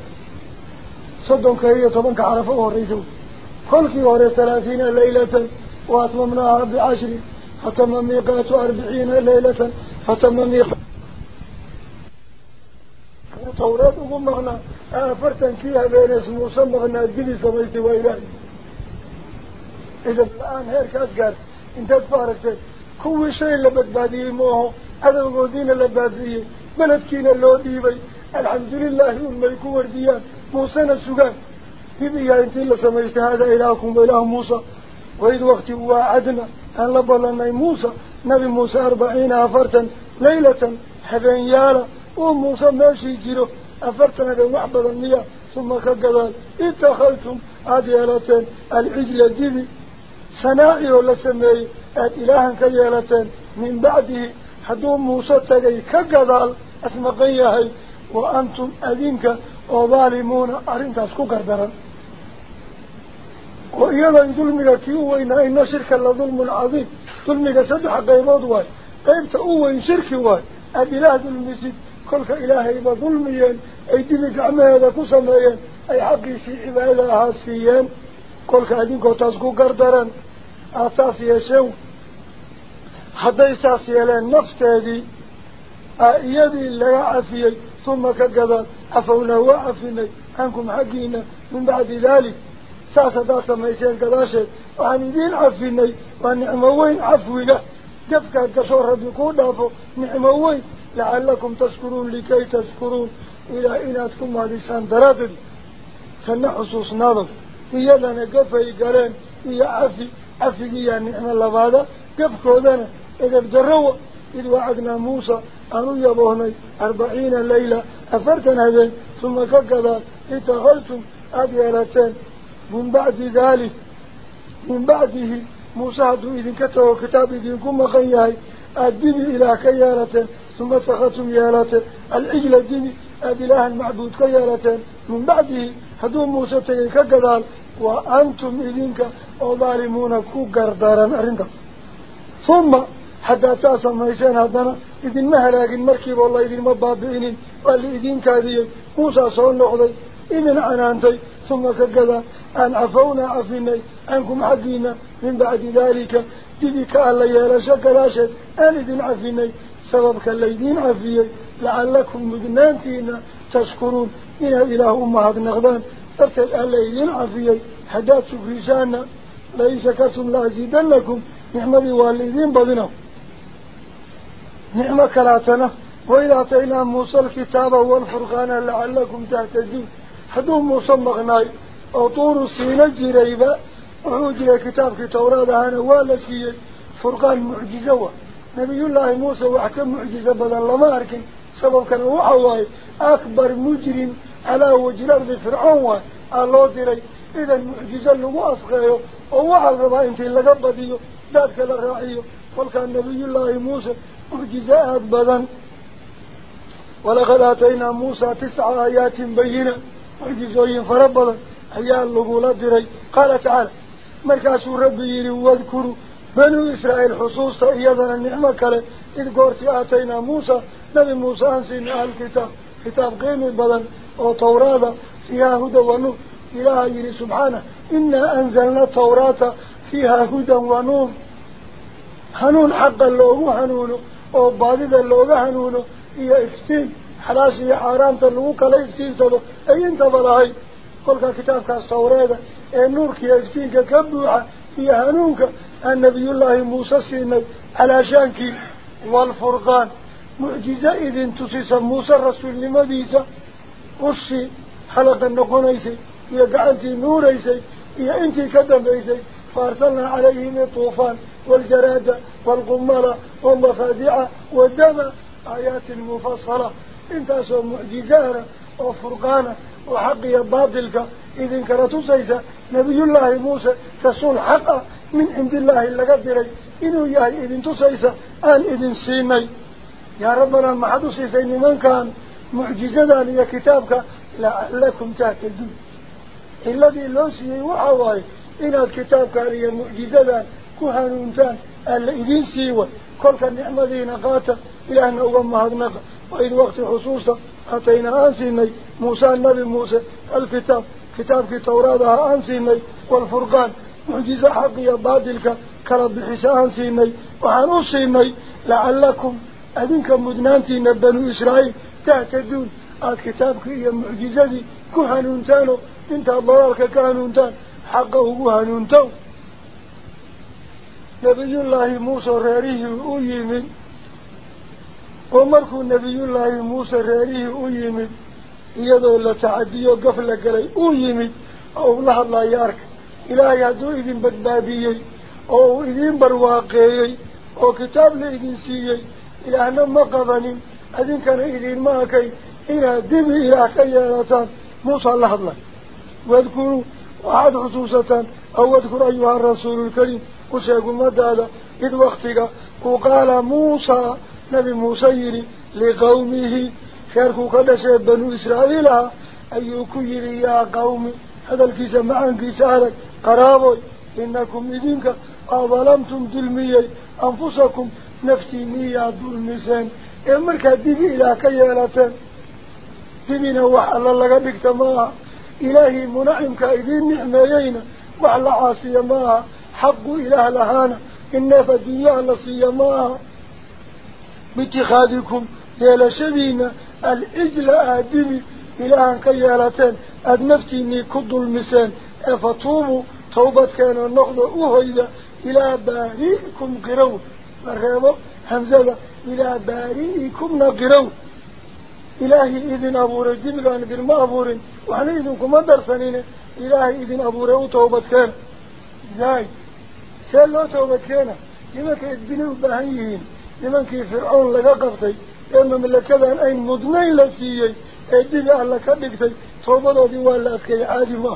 صدهم كهية طبنك عرفوه الرسول كل في وراء ثلاثين ليلة وأتممنا عرب عشر فتم ميقات أربعين ليلة فتم ميقات وطورات أغمغنا أفرتن كيها بين اسم موسى مغنى الدليس ويستوى إذا الآن هيرك أسقر إن أتفارجت كو شيء لبدباديه موه هذا القوزين لبدباديه بلدكين اللوديبي الحمد لله الملك ورديان موسى نسوغان تبقى انت اللي سمجت هذا إلهكم وإله موسى. وإذا وقت وعدنا. أن لبلناي موسى. نبي موسى أربعين أفرتا ليلة. حبين يالا. وموسى ماشي جيرو. أفرتنا بمحبة المياه. ثم كالقبال اتخلتم هذه الهاتين العجلة الجديد سنائي لسمي أن إلها كيالة من بعده. حدو موسى تقي كقضال أسمقيه وأنتم أذينك وظالمون. أرين تسكو كردرا وإيضا ظلمك كيوه إن أين شرك لظلم عظيم. ظلمك سدح قيبات واي. قيبت أوه إن شرك واي. أدلاه ظلمسي كلك إلهي ظلميا أي دينك عما يدكو سمايا أي حقي سيح بألها سيان كل كأدين قطاس قدر درن أساس يشوا هذا أساس يلا نفس هذه أيدي لا عفية. ثم كجدا عفونا وعفنا أنكم حقينا. من بعد ذلك. ساس داس ما يصير قداشة. وعن دين عفنا وعن عموين عفوية جفك الجسور بيكون دافو. نعموي لعلكم تشكرون. لكي تشكرون. إلى إلى تكون هذه سنة سنحصوص نظف يدنا قف يقرن يا عفي عفي يا نعم الله بعدا قف كودنا إذا بجروا إذ وعدنا موسى أنو يبهن أربعين ليلة. أفرتنا ذن ثم كقضا إتغلتم أبيالتين. من بعد ذلك من بعده موسى عدو إذن كتب وكتاب إذن كم غيه أدب إلى خيارة ثم تخطم يالة العجل الدين أبي المعبود خيارة من بعده هدو موسى تقضى وأنتم إذنك أظالمون كقردارا أرنك. ثم حتى تأسل ميسان هذانا إذن مهلاك المركب والله إذن مبابئين قال إذنك هذه موسى صلى الله عليه إذن عنانتي ثم كذا أن عفونا عفنا أنكم حقينا من بعد ذلك إذنك ألا يهلا شكلا شد أن إذن عفيني سببك اللي دين عفيا لعلكم مذنانتينا تشكرون إنه إله أمهات النغدان أرتد أهل إذن عفيي حدات سفريشانا ليس كاتم لأزيدن لكم نحن بوالدين بابنا. نحن كراتنا. وإذا أعطينا موسى الكتاب والفرقان لعلكم تهتدون. حدو موسى مغناي. أطور السينة جريبا وحوجي كتاب في توراة هانا والسي فرقان معجزة. نبي الله موسى وحكم معجزة بدل لما أركن. سبب كان وحواي. أكبر مجرم. ألا هو جلال فرعون الله ذري إذا المعجزة اللي واصغيه ووحى الربا انتي اللي قبضيه ذاتك للرعيه فالكان النبي الله موسى. معجزة أكبدا ولقد أتينا موسى تسع آيات بينا معجزوين فربضا حيال لقولة ذري قال تعالى مركز ربي واذكروا بنو إسرائيل حصوصة إيادنا النعمة كلا. إذ قرتي أتينا موسى. نبي موسى أنسي نهى الكتاب. كتاب قيمي بلن وطوراة فيها هدى ونور إله يري سبحانه. إنا أنزلنا توراة فيها هدى ونور. هنون حق اللوغ هنونه أو بادد اللوغ هنونه هي إفتين حلاسي حرام تلوك لا إفتين صدق أي أنت بلاهي؟ كتاب كتابك الطوراة النور كي إفتين كبوحة هي هنونك. النبي الله موسى سيني على شانك والفرقان. معجزة إذن تسيس موسى الرسول لماذا قرشي حلقا نقونيسي إيه قعنتي نوريسي إيه إنتي كدميسي فارسلنا عليهم الطوفان والجرادة والقمالة والمفادعة والدمى آيات مفصلة إنت أسوى معجزارة وفرقانة وحقية باطلك إذن كانت سيسا نبي الله موسى تسول حقا من عند الله اللي قدري إنه يهي إذن تسيسا أن إذن سيمي يا ربنا ما حدو سيسا إن من كان معجزة لي كتابك لعلكم تهتدون الذي لوسي وعواي إن الكتابك لي معجزة كهنونتان الإذين سيوا كل نعم النعمة ذي نقاطة إلى أن أغم هذا نقا وإذ وقت حصوصة أتينا أنسيني. موسى النبي موسى الكتاب. كتاب في التوراة توراة أنسيني. والفرقان. معجزة حقية بادلك كرب حساء أنسيني. وحنوسيني لعلكم أذنك مدنانتين بنو إسرائيل. تعتدون آت كتابك إيا معجزتي كهانونتانو انت الضلالك كهانونتان حقه كهانونتان نبي الله موسى راريه أييمن ومركو نبي الله موسى راريه أييمن يدو الله تعديو قفل قلي أييمن أو الله الله يارك. إلهي هدو إذن بدبابيي. أو إذن برواقيي. أو كتاب لإذن سيي. إلهنا مقبني. أذن كان إذن ماكي إلى دبه إلى خيالتان موسى الله الله واذكروا وعاد حسوسة أو اذكر أيها الرسول الكريم وسيقول ما هذا إذ وقتك. وقال موسى نبي موسى يري لقومه شاركوا قد سيب بنو إسرائيل أيكو يري يا قومي هذا الكيس مع كيسارك قرابي إنكم إذنك أظلمتم دلمي أنفسكم. نفتي مية دلمسان امرك دبي إلى كيلاتن دبينا وحل الله لقدت ما الهي منعمك ايدين نعمايين وعلى عاصي ما حق اله لهانا ان فدي الله صيما باتخاذكم يلا شبينا الاجل ادمي إلى ان كيلاتن ادنفتيني كد المسان افتوبوا توبت كان النقض أهيدا إلى باريكم قرو الرابط همزله ilaahii idin abuuray dibigaan idinma abuurin waxna idinkuma darsanine ilaahay idin abuuray u tawbadkeena zaay see loo tawbadkeena nimanka idbinay u baahan yihiin nimankii fircoon laga qabtay ee mamlakadan ayn mudnayn la siiyey ee dibi alla ka dhigtay tawbadoodii waa la adkeeyey caadi ma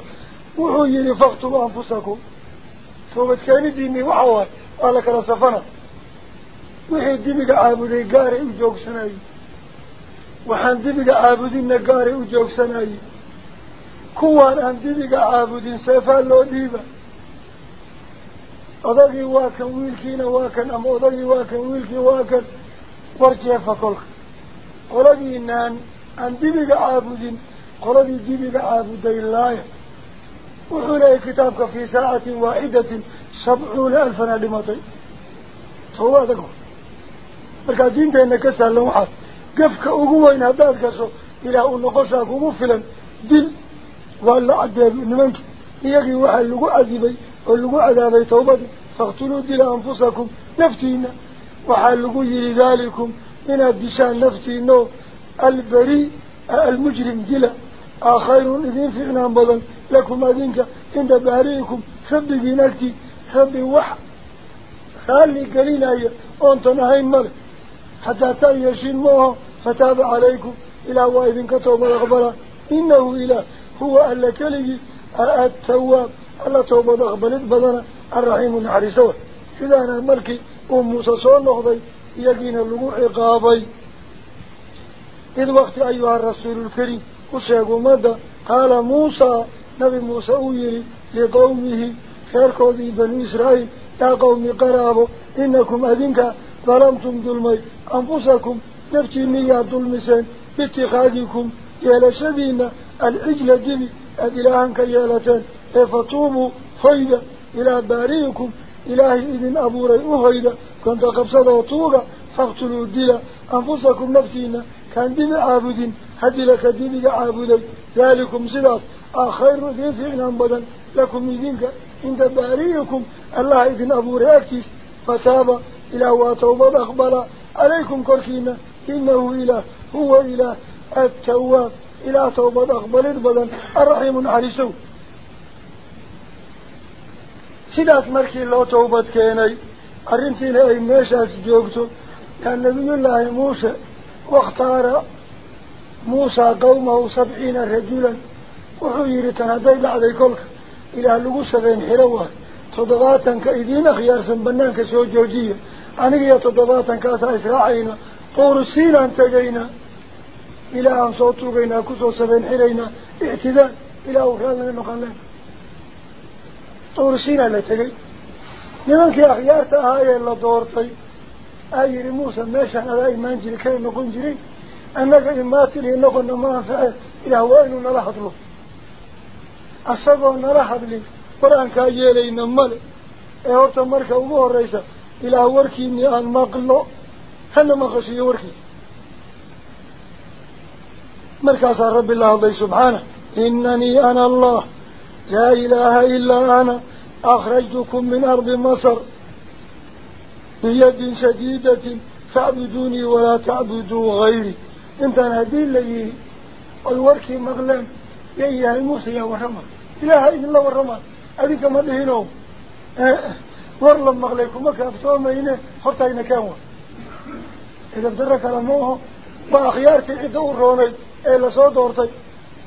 wuxuu yihi faktulu anfusakum toobadkeenidiinii waxa waay waa la kala safana joogsanayey waxaan dibiga caabudinna gaaray u joogsanayey kuwaan aan dibiga caabudin seefaa loo dhiiba odagii waa kan wiilkiina waa kan ama odagii waa kan wiilkii waa kan war jeefa kolka qoladiinaan aan dibiga caabudin qoladii dibiga caabuday laaya wuxuu leeyahy kitaabka fii saacatin waaxidatin sabcuuna alfana dhimatay tooba adag gafka ugu weyn haddaad gasho ilaah u noqoshaa kugu filan dil waa la cadeebi nimankii iyagii waxaa lagu cadibay oo lagu cadaabay tawbadii faqtuluu dila anfusakum naftiina waxaa lagu yihi daalikum inaad dishaan naftiino albari almujrim dila aa khayrun idiin fiicnaan badan lakum adinka cinda baari'ikum rabbigiin agtii rabbi wax raalli gelinaya oontan ahayn male حتى تأيشين موها فتاب عليكم. إلى وإذن كتوب أغبرا إنه إله. هو ألا كلي. التواب. ألا توب أغبرا بدنا الرحيم العريسوة إذا أنا الملكي أم موسى صور نغضي يقين اللقوح قابي. إذ وقت أيها الرسول الكريم. أشيكم ماذا قال موسى. نبي موسى أويري لقومه. خير كوذي بني إسرائيل. يا قومي قرابو إنكم أذنك ظلمتم ظلمي أنفسكم نفتي ميا ظلمسين باتخاذكم يالا شدينا العجل دبي أدلانك يالتان فتوبوا فيدا إلى باريكم إله إذن أبو ريؤه إذا كنت قبصد وطوغا فاقتلوا الدلا أنفسكم نفتينا كان دين عابدين هدي لك دينك عابدي ذلكم سلاس آخير دين فعلا بدا لكم إذنك عند باريكم الله إذن أبو ريؤكتش فتابا calaykum korkiina inahu ilaah huwa ilaah attawaab ilaah tawbad aqbalid badan alraxiimu naxariisow sidaas markii loo tawbad keenay arrintiina ay meeshaas joogto yaa nabiyullaahi muuse wakhtaara muusaa qawmahu sabciina rajulan wuxuu yidhi tan hadday dhacday kolka ilaah lagu sabeyn xiro waay toddobaatanka idiin akhyaarsan banaanka soo joojiya israacayna tuurusiinaan tegaynaa ilaah aan soo tuugaynaa kusoo sabeyn xiraynaa ictidaal ilaah u raal naga noqon len tuurusiinaa la tegay nimankii akhyaarta ahaa ee la doortay aa yihi muuse meeshaan adaa imaan jiri kay noqon jiray annaga imaatil iyo noqonna ma anface ilaah waa inuu nala hadlo asagoo nala hadlin qur-aankaa yeelayna male ee horta marka ugu horeysa ilaah warkiinii aan maqlo hana maqashiyo warkiisa مركز رب الله الله سبحانه إنني أنا الله لا إله إلا أنا أخرجتكم من أرض مصر بيد شديدة فاعبدوني ولا تعبدوا غيري. أنت نهدين لي والوركي مغلان يا إله موسى يا ورمى مدهنهم ورلم مغليكم وكافتوا مينه حتى ينكاوا إذا بدرك لموه وأخيارك عدو الروني إلا صوت دورتي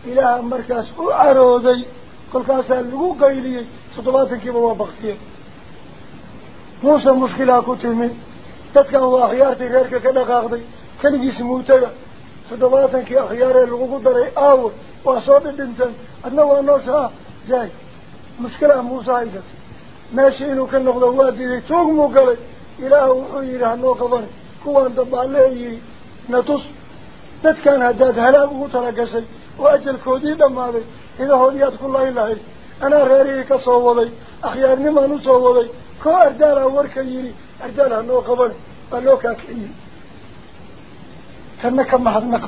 إله مركز أعرودي كل كاسا لغو قيلي صدباتك بوا بغتير موسى مشكلة كتمي waa akhyaartii reerka ka dhaqaaqday keligiis muutaga toddobaatankii akhyaaree lagugu daray aawo waa soo dhidhinteen adna waa nooshaa zaay mushkilaa muuse haysatay ماشي إنه كان نقض وادي توج مقل إله وحير هنو قبر كوان دب عليه نتوس نت كان هداد هلا وهو ترك وأجل كودي دم علي إذا هو يدك الله إله أنا غيري كصوالي أخيرني ما نصوالي كو أردال أور كيري أردال هنو قبر أنو كاكي كنك ما هذنك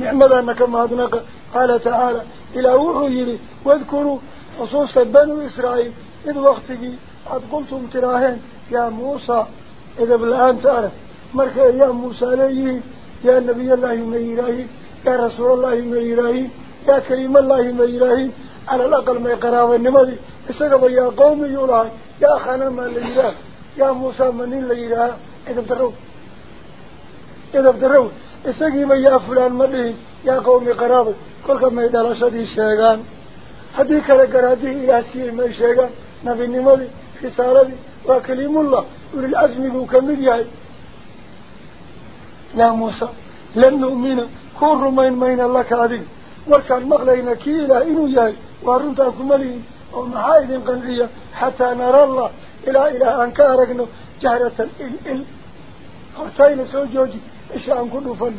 نعم ذنك ما هذنك قال تعالى إلى وحير واذكروا خصوصا بنو إسرائيل إذ وقتك قد قلتم تراهن يا موسى إذا بالآن تعرف. مرك يا موسى ليه يا نبي الله ما إلهي يا رسول الله ما إلهي يا كريم الله ما إلهي. على الأقل ما يقراوا النمذي إستقب يا قوم يولاه يا خنم الإله يا موسى من الإله. إذا بدروا إذا بدروا إستقب يا فلان مليه يا قوم يقرأوا. كلكم ما يدلشد الشيغان هذه كالقرادي إلى سيئ ما الشيغان نبي نمضي خسارة وكلم الله. وللعزم يكمل يعي يا موسى لن نؤمن. كون رمين مين الله كاذب وكان مغلين كي إله إنو يعي وارنتاكم مليين ومحايد قنرية. حتى نرى الله. إلى إلى أن أرقنا جهرة إل إل. وطين سوجوجي. إشاء كل فن.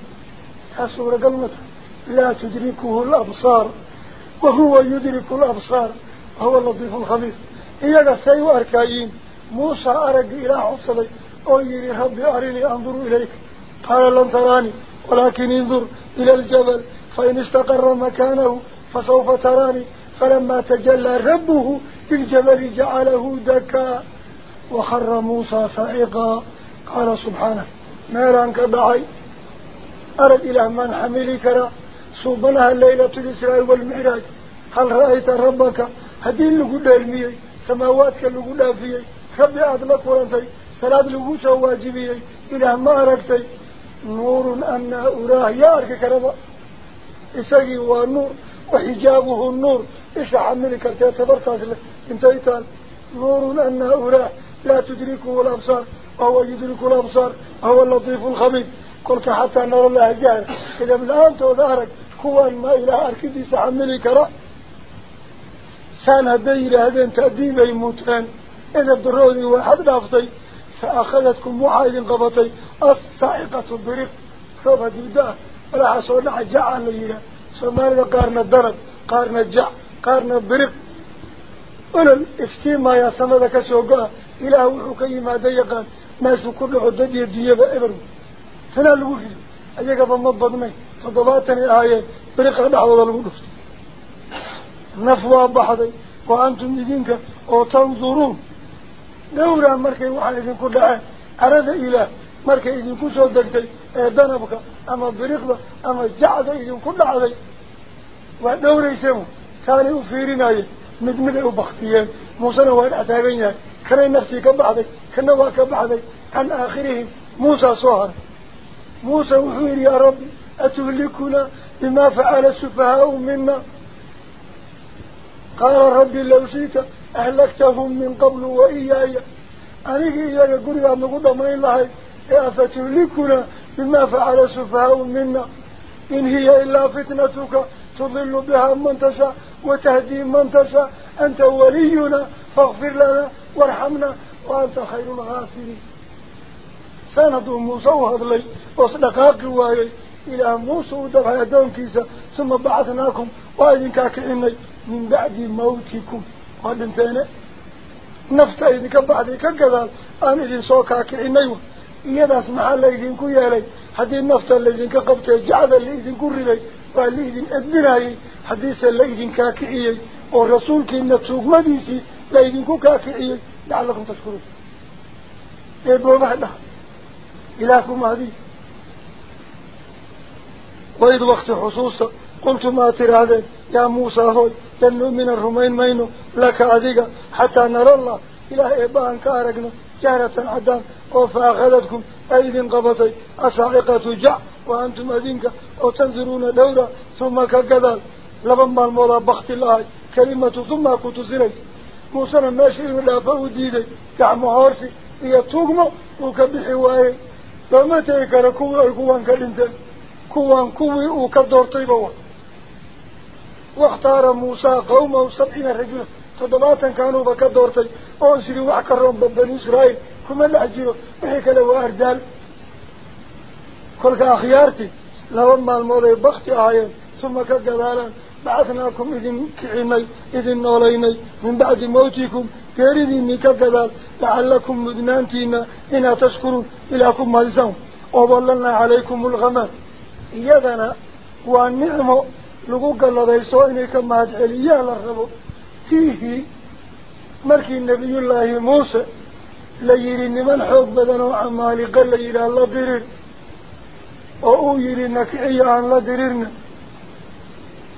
تسور قلمته لا تدركه الأبصار. وهو يدرك الأبصار. هو اللطيف الخبيث إياك سيو أركاين موسى أرق إلى حصلي أو يري ربي أريني أنظر إليك. قال لن تراني. ولكن انظر إلى الجبل. فإن استقر مكانه فسوف تراني. فلما تجلى ربه الجبل جعله دكا. وخر موسى سعيقا قال سبحانه ما لانك بعي أرد إلى من حملك را. صوبنها الليلة الإسرائيل والمعراج. هل رأيت ربك؟ هدين لقد علمي سماواتك لقود فيه ربي أدلك ورنتي صلاة لقود واجبية إلى ما أركتي نور أن أراه يا أرك كربا إساقي ونور وحجابه النور إيش حملك تبرتاز انتهيتال نور أن أراه. لا تدركه الأبصار وهو يدرك الأبصار وهو اللطيف الخبير. قلت حتى نرى الله جاهل إذا من أنت وظهرك كوان سان هذا إلى هذا تأديم الموتان إذا ضروني واحد لفظي فأخذتكم وحيد قبطي الصائقة الضرق ثم تبدا راح صنع جاع ليلة. ثم قارن قارنا قارن الجع قارن قارنا الضرق إفتي ما يا سما ذاك سوقا إلى وحوك ما ديقا. ناس كل عدد يديب إبرو. فلا الوحيد أجيك بالنبض مي. تضباطني آية. برق الأحوال الوحيد نفوا بحضي وأنتم دينك أو تنظرون دورا مركي وحالي دين كل عام أراد إله مركي دين كسو دكتي إيه دنبك أما برقبة أما جعد دين كل عام ودورا يسمو سالي أفيرين أي مدمد أبختيان موسى نوال أتابين كنين نفسي كبعضي كنوا كبعضي عن آخره موسى صهر موسى وحير يا ربي أتهلكنا بما فعل السفهاء منا. قال ربي لو شئت أهلكتهم من قبل وإياي. أنه إياك قرية مقودة من الله أفتهلكنا بما فعل سفهاء منا. إن هي إلا فتنتك تضل بها من تشاء وتهدي من تشاء. أنت ولينا فاغفر لنا وارحمنا وأنت خير الغافرين. سند موسى وهذا لي وصدقاك وهي إلى موسى ودفع يدون كيسا ثم بعثناكم وإذن كاكعيني من بعد موتكم. قد انتهينا نفتح إذنك بعضي كذلك أنا إذن سوكاك إنيو إياد أسمع الله إذن كو يالي. حدي النفتح اللي إذن كقبته جعذا اللي إذن كوريلي قال لي إذن أدناي. حديث اللي إذن كاكعيي ورسولك إن التوق مديسي. اللي إذن كو كاكعيي لعلكم تشكرون. إيه إبوا بعدها إلهكم هذه. وإذ وقت حصوصا قلتم ما ترادين يا موسى هوي تنو من الرومين ماينو لك عذيقا حتى نرى الله. إلى إبان كارقنا جارة عدام وفا أخذتكم أيدي قبطي أسعقة جع وأنتم أذينك وتنظرون دورة ثم كقذال لبما المولى بخت الله كلمة ثم كنت زريس موسى ماشي من لافه ديدي كعم عارسي هي تغمو وكبحي واهي لما تيكار كوة القوان كالإنسان كوان كوي وكدور طيبوه واختار موسى قومه سبعين رجلا. تضباطا كانوا بكدورتي أنسري وحكرهم ببني إسرائيل. كما لحجيرو وحيك لو أردال كل أخيارتي. لما الموضي بختي آيين ثم كقدالا بعثناكم إذن كعيني إذن نوليني. من بعد موتكم كيريديني كقدال لعلكم مدنانتين. إنا تشكرون إلىكم مالسان وظللنا عليكم الغمام. إيادنا والنعم لقوك الله ذي صويني كما أسألي يا لغبو تيه مركي النبي الله موسى ليرين من حب بدن وعمالي قل ليرى الله درر وقو يرينك عيان لا دررنا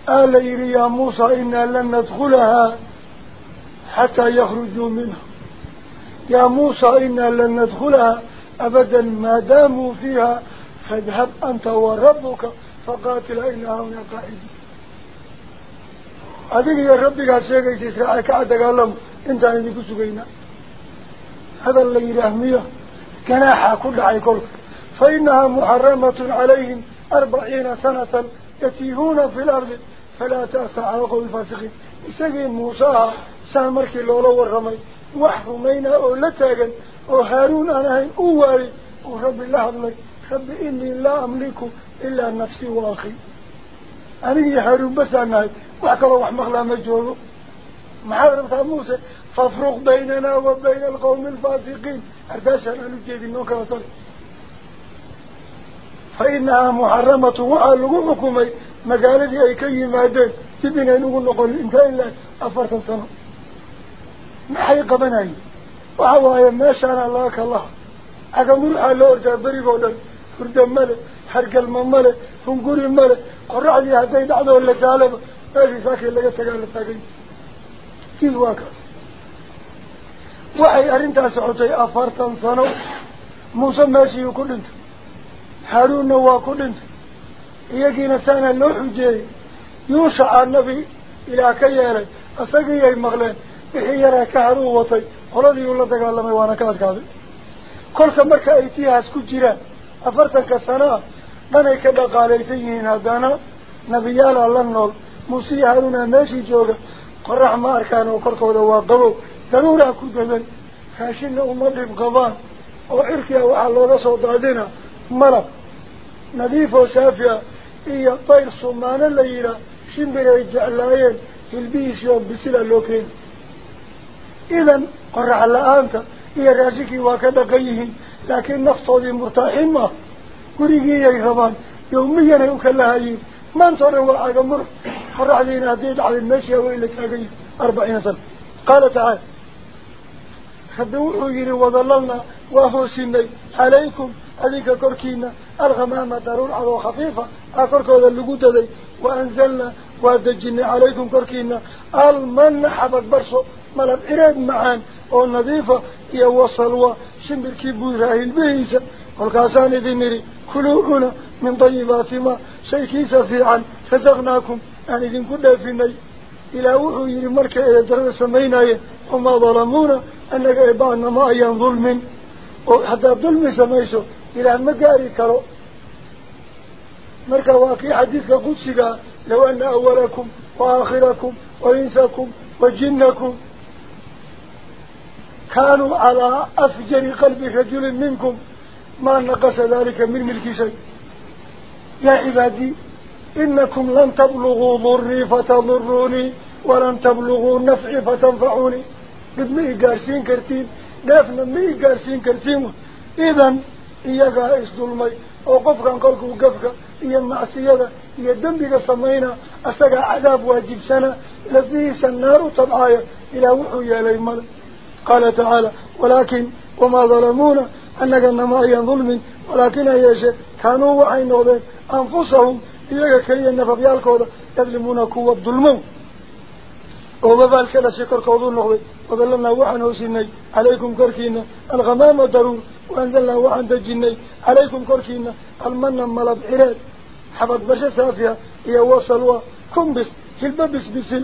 قال ليرى يا موسى إنا لن ندخلها حتى يخرجوا منها يا موسى إنا لن ندخلها أبدا ما داموا فيها فاذهب أنت وربك فقاتل إنا هنا قائدين la yidhaah miyo ganaaxaa ku dhacay kolka fa inahaa muxaramatun calayhim arbaciina sanatan yatiihuuna fi lardi falaa ta'sa cala qowmi faasiqiin isagii muuse ahaa saa markii loola warramay wax rumaynaa oo la taagan oo haaruun aan ahayn u waayey uu rabbi la hadlay rabbi inii laa amliku ilaa nafsii wa akii أني يحرم بس أنا وأكل وحمقلا مجهول مع ربط موسى. ففرق بيننا وبين القوم الفاسقين. أرداش أنا نجيد إنه كرطل فإنها محرمة وعلقوكم مقالتي أي كي مادين تبين أن نقول إنت إلا أفرت السنة ما حيق بناي. وعوايا ما شاء الله كالله. أقول على الأرجاء بريقودك hurda male hargalma male hunguri male qoraxdii hadday dhacdoo la daalaba meeshii saakii laga tagaa la taagay kii waa kaas waxay arrintaas socotay afartan sano muuse meeshii ku dhintay haaruunna waa ku dhintay iyagiina saana loo xujeeyey yuushaca nabi ilaah ka yeelay isagiiyay maqleen wixii yaraa ka haruu watay qoladii uu la dagaalamay waana ka adkaaday kolka marka ay tiihaas ku jiraan أفرتك السنة منك بقى ليسيين هدانا نبي الله نول موسيح هارونا ماشي جوغا قرع مار كان وقرقه دواء قبو دلولا كدبن فاشلنا أمضي بقبان وعركيا وعلى رسو دادنا مرب نظيف وسافيا إيا طير صمان الليلة شمبر في البيس يوم بسلا لوكين إذن قرع الله أنت إيا راجكي وكذا لكن نفطه مرتاحمة يا يغبان يوميا يوكلها يجيب من تروا على مر. فرع لينا ديد على المشي وإلا كاقي أربعين سنة. قال تعالى خدوحوا يري وظللنا وهو سني عليكم عليك كركينا. الغمامة ترون عضو خفيفة. أكركو ذا اللقوت ذي. وأنزلنا وأدجني عليكم كركينا. المن حبك برسو ملب إراد معان. Buuraa hilbihiisa kolkaasaan idin nidhi kuluu cuna min dayibaati ma shaykiisa fiican rasaqnaakum aan idinku dheefinay ilaah wuxuu yihi markay eedarada samaynayeen wamaa dalamuuna annaga eebaana ma ayaan dulmin oo haddaad dulmi samayso ilaah ma gaari karo marka waa kii xadiidka qudsigaa low ana awalakum wa aakhirakum wa insakum wa jinnakum كانوا على أفجر قلب رجل منكم ما نقص ذلك من ملك شيء. يا عبادي إنكم لن تبلغوا ضري فتضروني ولن تبلغوا نفعي فتنفعوني. قد مئي قارسين كرتين دافنا مئي قارسين كرتين. إذن إياقا إسدلمي أوقفك عن قلقه وقفك إيا المعصية إيا الدم إذا سمينا أساقا عذاب واجب سنة لذيس النار طبعايا إلى وحو يا ليمال قال تعالى ولكن وما ظلمونا أنك إنما أي ظلم ولكن شيء. كانوا وحي نوضين أنفسهم إياك كليا النفبيالكوضا يظلمون قوة ظلمون وبذلك لا شكر قوضون نغضي وظلنا وحن وسيني عليكم كركينا الغمام ضرور وأنزلنا وحن دجيني عليكم كركينا المنى ملب عراد حبط بشا سافيا هي وصلوا كنبس هلببس بسل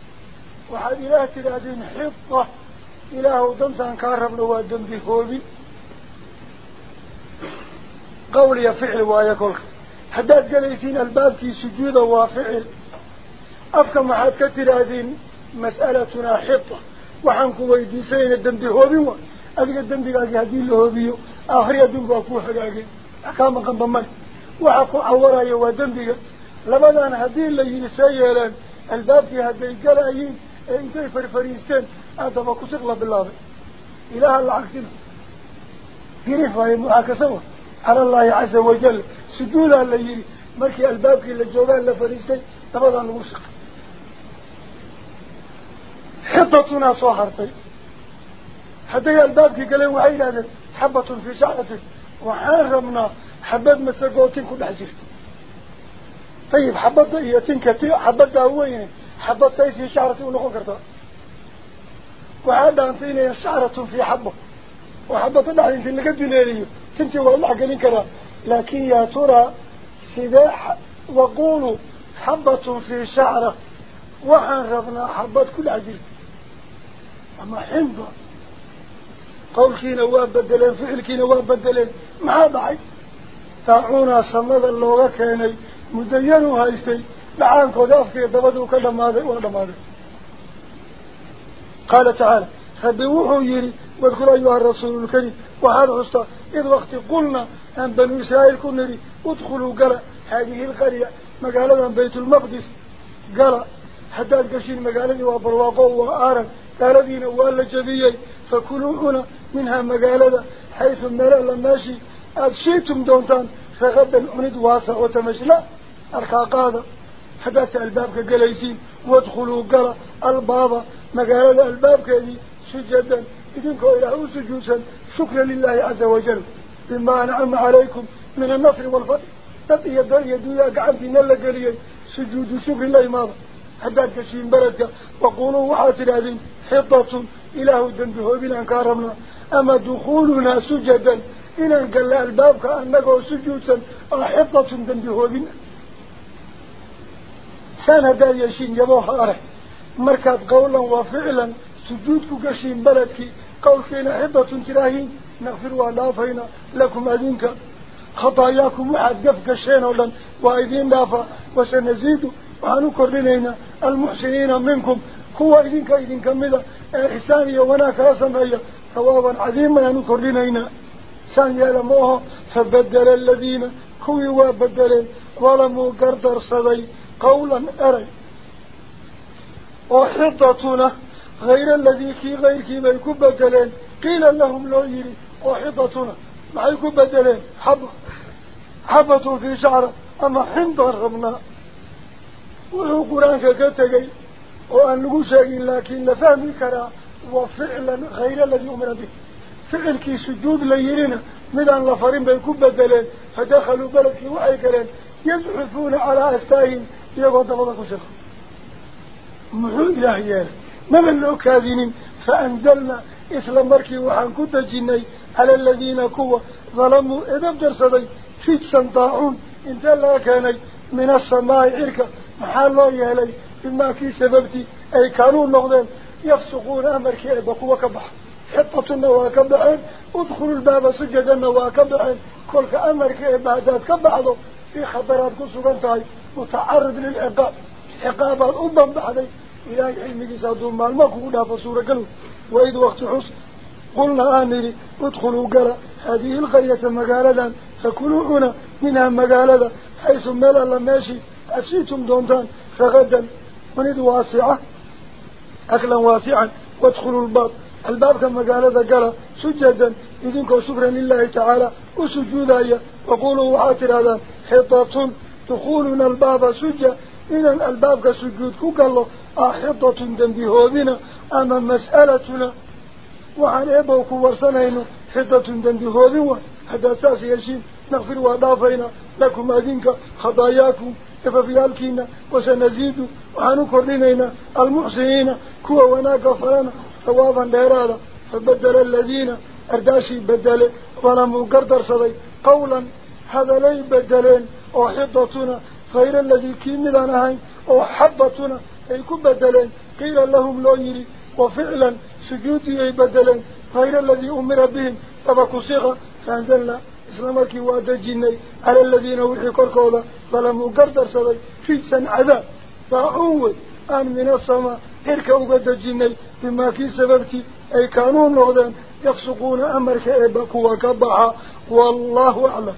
الباب كقليسين سجود سكر مقالة ومقالة قوة دينينا وكفر ويلين إله النصر قيد سيئا شكرا لله تعالى حتى هذا الباب إلى سجود هذه واحدة لبا حتى بقى ليسين بلدك وحد إله تلادين حفظة إله دمتان كارب لوا دم بهوبي قولي فعل وآية كلك حداد قليسين الباب في سجود وفعل أفكا محاد كتر هذه مسألتنا حطة وحنك ويديسين الدم بهوبي أذيك الدم الباب انتي فرفريستين هذا ما كسر بالله. إله العكسين قريف هاي معاكسة على الله عز وجل. سجودا اللي مركي البابك اللي جوغان لفريستين لبدان الموسيقى حطتنا صهرتي حتى البابك قالوا هذا حبة في حبة حبة في شعرتي ونقول كرتا وعاد فينا شعرة في حبة. وحبة دحين في اللي قد ليلي تنتي والله قالين كرا لكن يا ترى سباح وقولوا حبة في شعرة. وحرمنا حبة كل عجرت أما حنبة قول كينا وابدلين فعل كينا وابدلين ما بعد. تاعونا صمد اللغة كيني مدينوها استي لعان كذاف في دبدو كدماده ودماده قال تعالى فبوحوا يري واذكر أيها الرسول الكريم وهذا عستا إذ وقت قلنا أن بنو إسرائيل كنري ادخلوا قال هذه القرية مقالة بيت المقدس. قال حتى القشين مقالة وبرواقه وآرن قال دين جبيي فكلوا هنا منها مقالة حيث ملأ ماشي أدشيتم دونتان فغدا عند واسع وتمشلا أركاقادا حدث الباب كقليسين وادخلوا قرى البابا. مقالة الباب كذي سجدا. إذن كويلة سجوسا. شكرا لله عز وجل. بما أنعم عليكم من النصر والفتح. تبقي يدر يدويا قعنتنا لقليا سجود شكر الله ماذا حداد كشين بردك وقولوا وحاسر هذين حطة إله الدنبه بنا كارمنا. أما دخولنا سجدا. إن قال الباب كأنك سجودا حطة دنبه بنا. سنة دا يشين يبوها أره مركز قولا وفعلا سجودك كشين بلدك. فينا حطة تراهين نغفر ولافينا لكم أدينك خطاياكم واحد قف كشين ولن وأيدين دافا وسنزيد وعنكر لنا المحسنين منكم. هو إذنك إذنك مذا إحساني وناك رسمي ثوابا عظيما عنكر لنا سان يلموه فبدل الذين. كوي وبدلين ظلموا قردر صدي قولا أري. وحطتنا غير الذي في غير كي بيكون بدلين. قيل لهم لو يري وحطتنا ما يكون بدلين. حبة حبة في شعر. أما حمضا ربنا. وهو قرآن كتغي وأن نقول لكن نفهم كرا وفعلا غير الذي أمر به. فعل كي سجود ليرنا يقول دبضك شخص محو إلهي من لو كاذنين فأنزلنا إسلام مركي وحن كنت جني على الذين كوا ظلموا إذا بدرسدي فيتسا طاعون انت لا كاني من السماء إركا محال الله يهلي بما كي سببتي. أي كانوا النغضين يفسقون أمركي بقوة كبح. حطة النواكبحين ادخلوا الباب سجدا النواكبحين كل أمركي بعدات كبحضوا في خبرات كسوغنتاي متعرض للعقاب. عقابات أبن بعدي إلهي علمك سادون مالمك ولا فصورة قلوا وإذ وقت حس قلنا آمري ادخلوا قلا هذه القرية مقالة فكلوا هنا منها مقالة حيث ملا ماشي أسيتم دونتان. فغدا. ونذ واسعة. أكلا واسعا. وادخلوا الباب. الباب كما قال قال سجدا. إذنكم شكرا لله تعالى. وسجودا وقولوا وعاتر هذا حطة. دخولنا الباب سجا إذن الباب كسجود كوكالله أحطة دنبهودنا أما مسألتنا وعن إبوك ورسنين حطة دنبهودنا حتى أساس يشين نغفر وضافينا لكم أذنك خضاياكم إففيالكينا وسنزيد وعنو كرنينا المحسنين كوا وناك فلنا ثوابا ديرادا فبدل الذين أرداشي بدل ظلموا قردر صدي قولا هذا لي بدلين. وحطتنا غير الذي كيمدنا هاي وحبتنا. أي كبدلين قيل لهم لو يري وفعلا سجودي أي بدلين. غير الذي أمر بهم. تبقوا صيغة فأنزلنا. إسلامك وادجيني على الذين وحي كركوضا ظلموا قردر صدي في سن عذاب. فأعوه أن من السماء. إركا وقدجيني بما كي سببتي. أي كانوا نغضان يفسقون أمرك إباكوا وكبعا والله أعلم.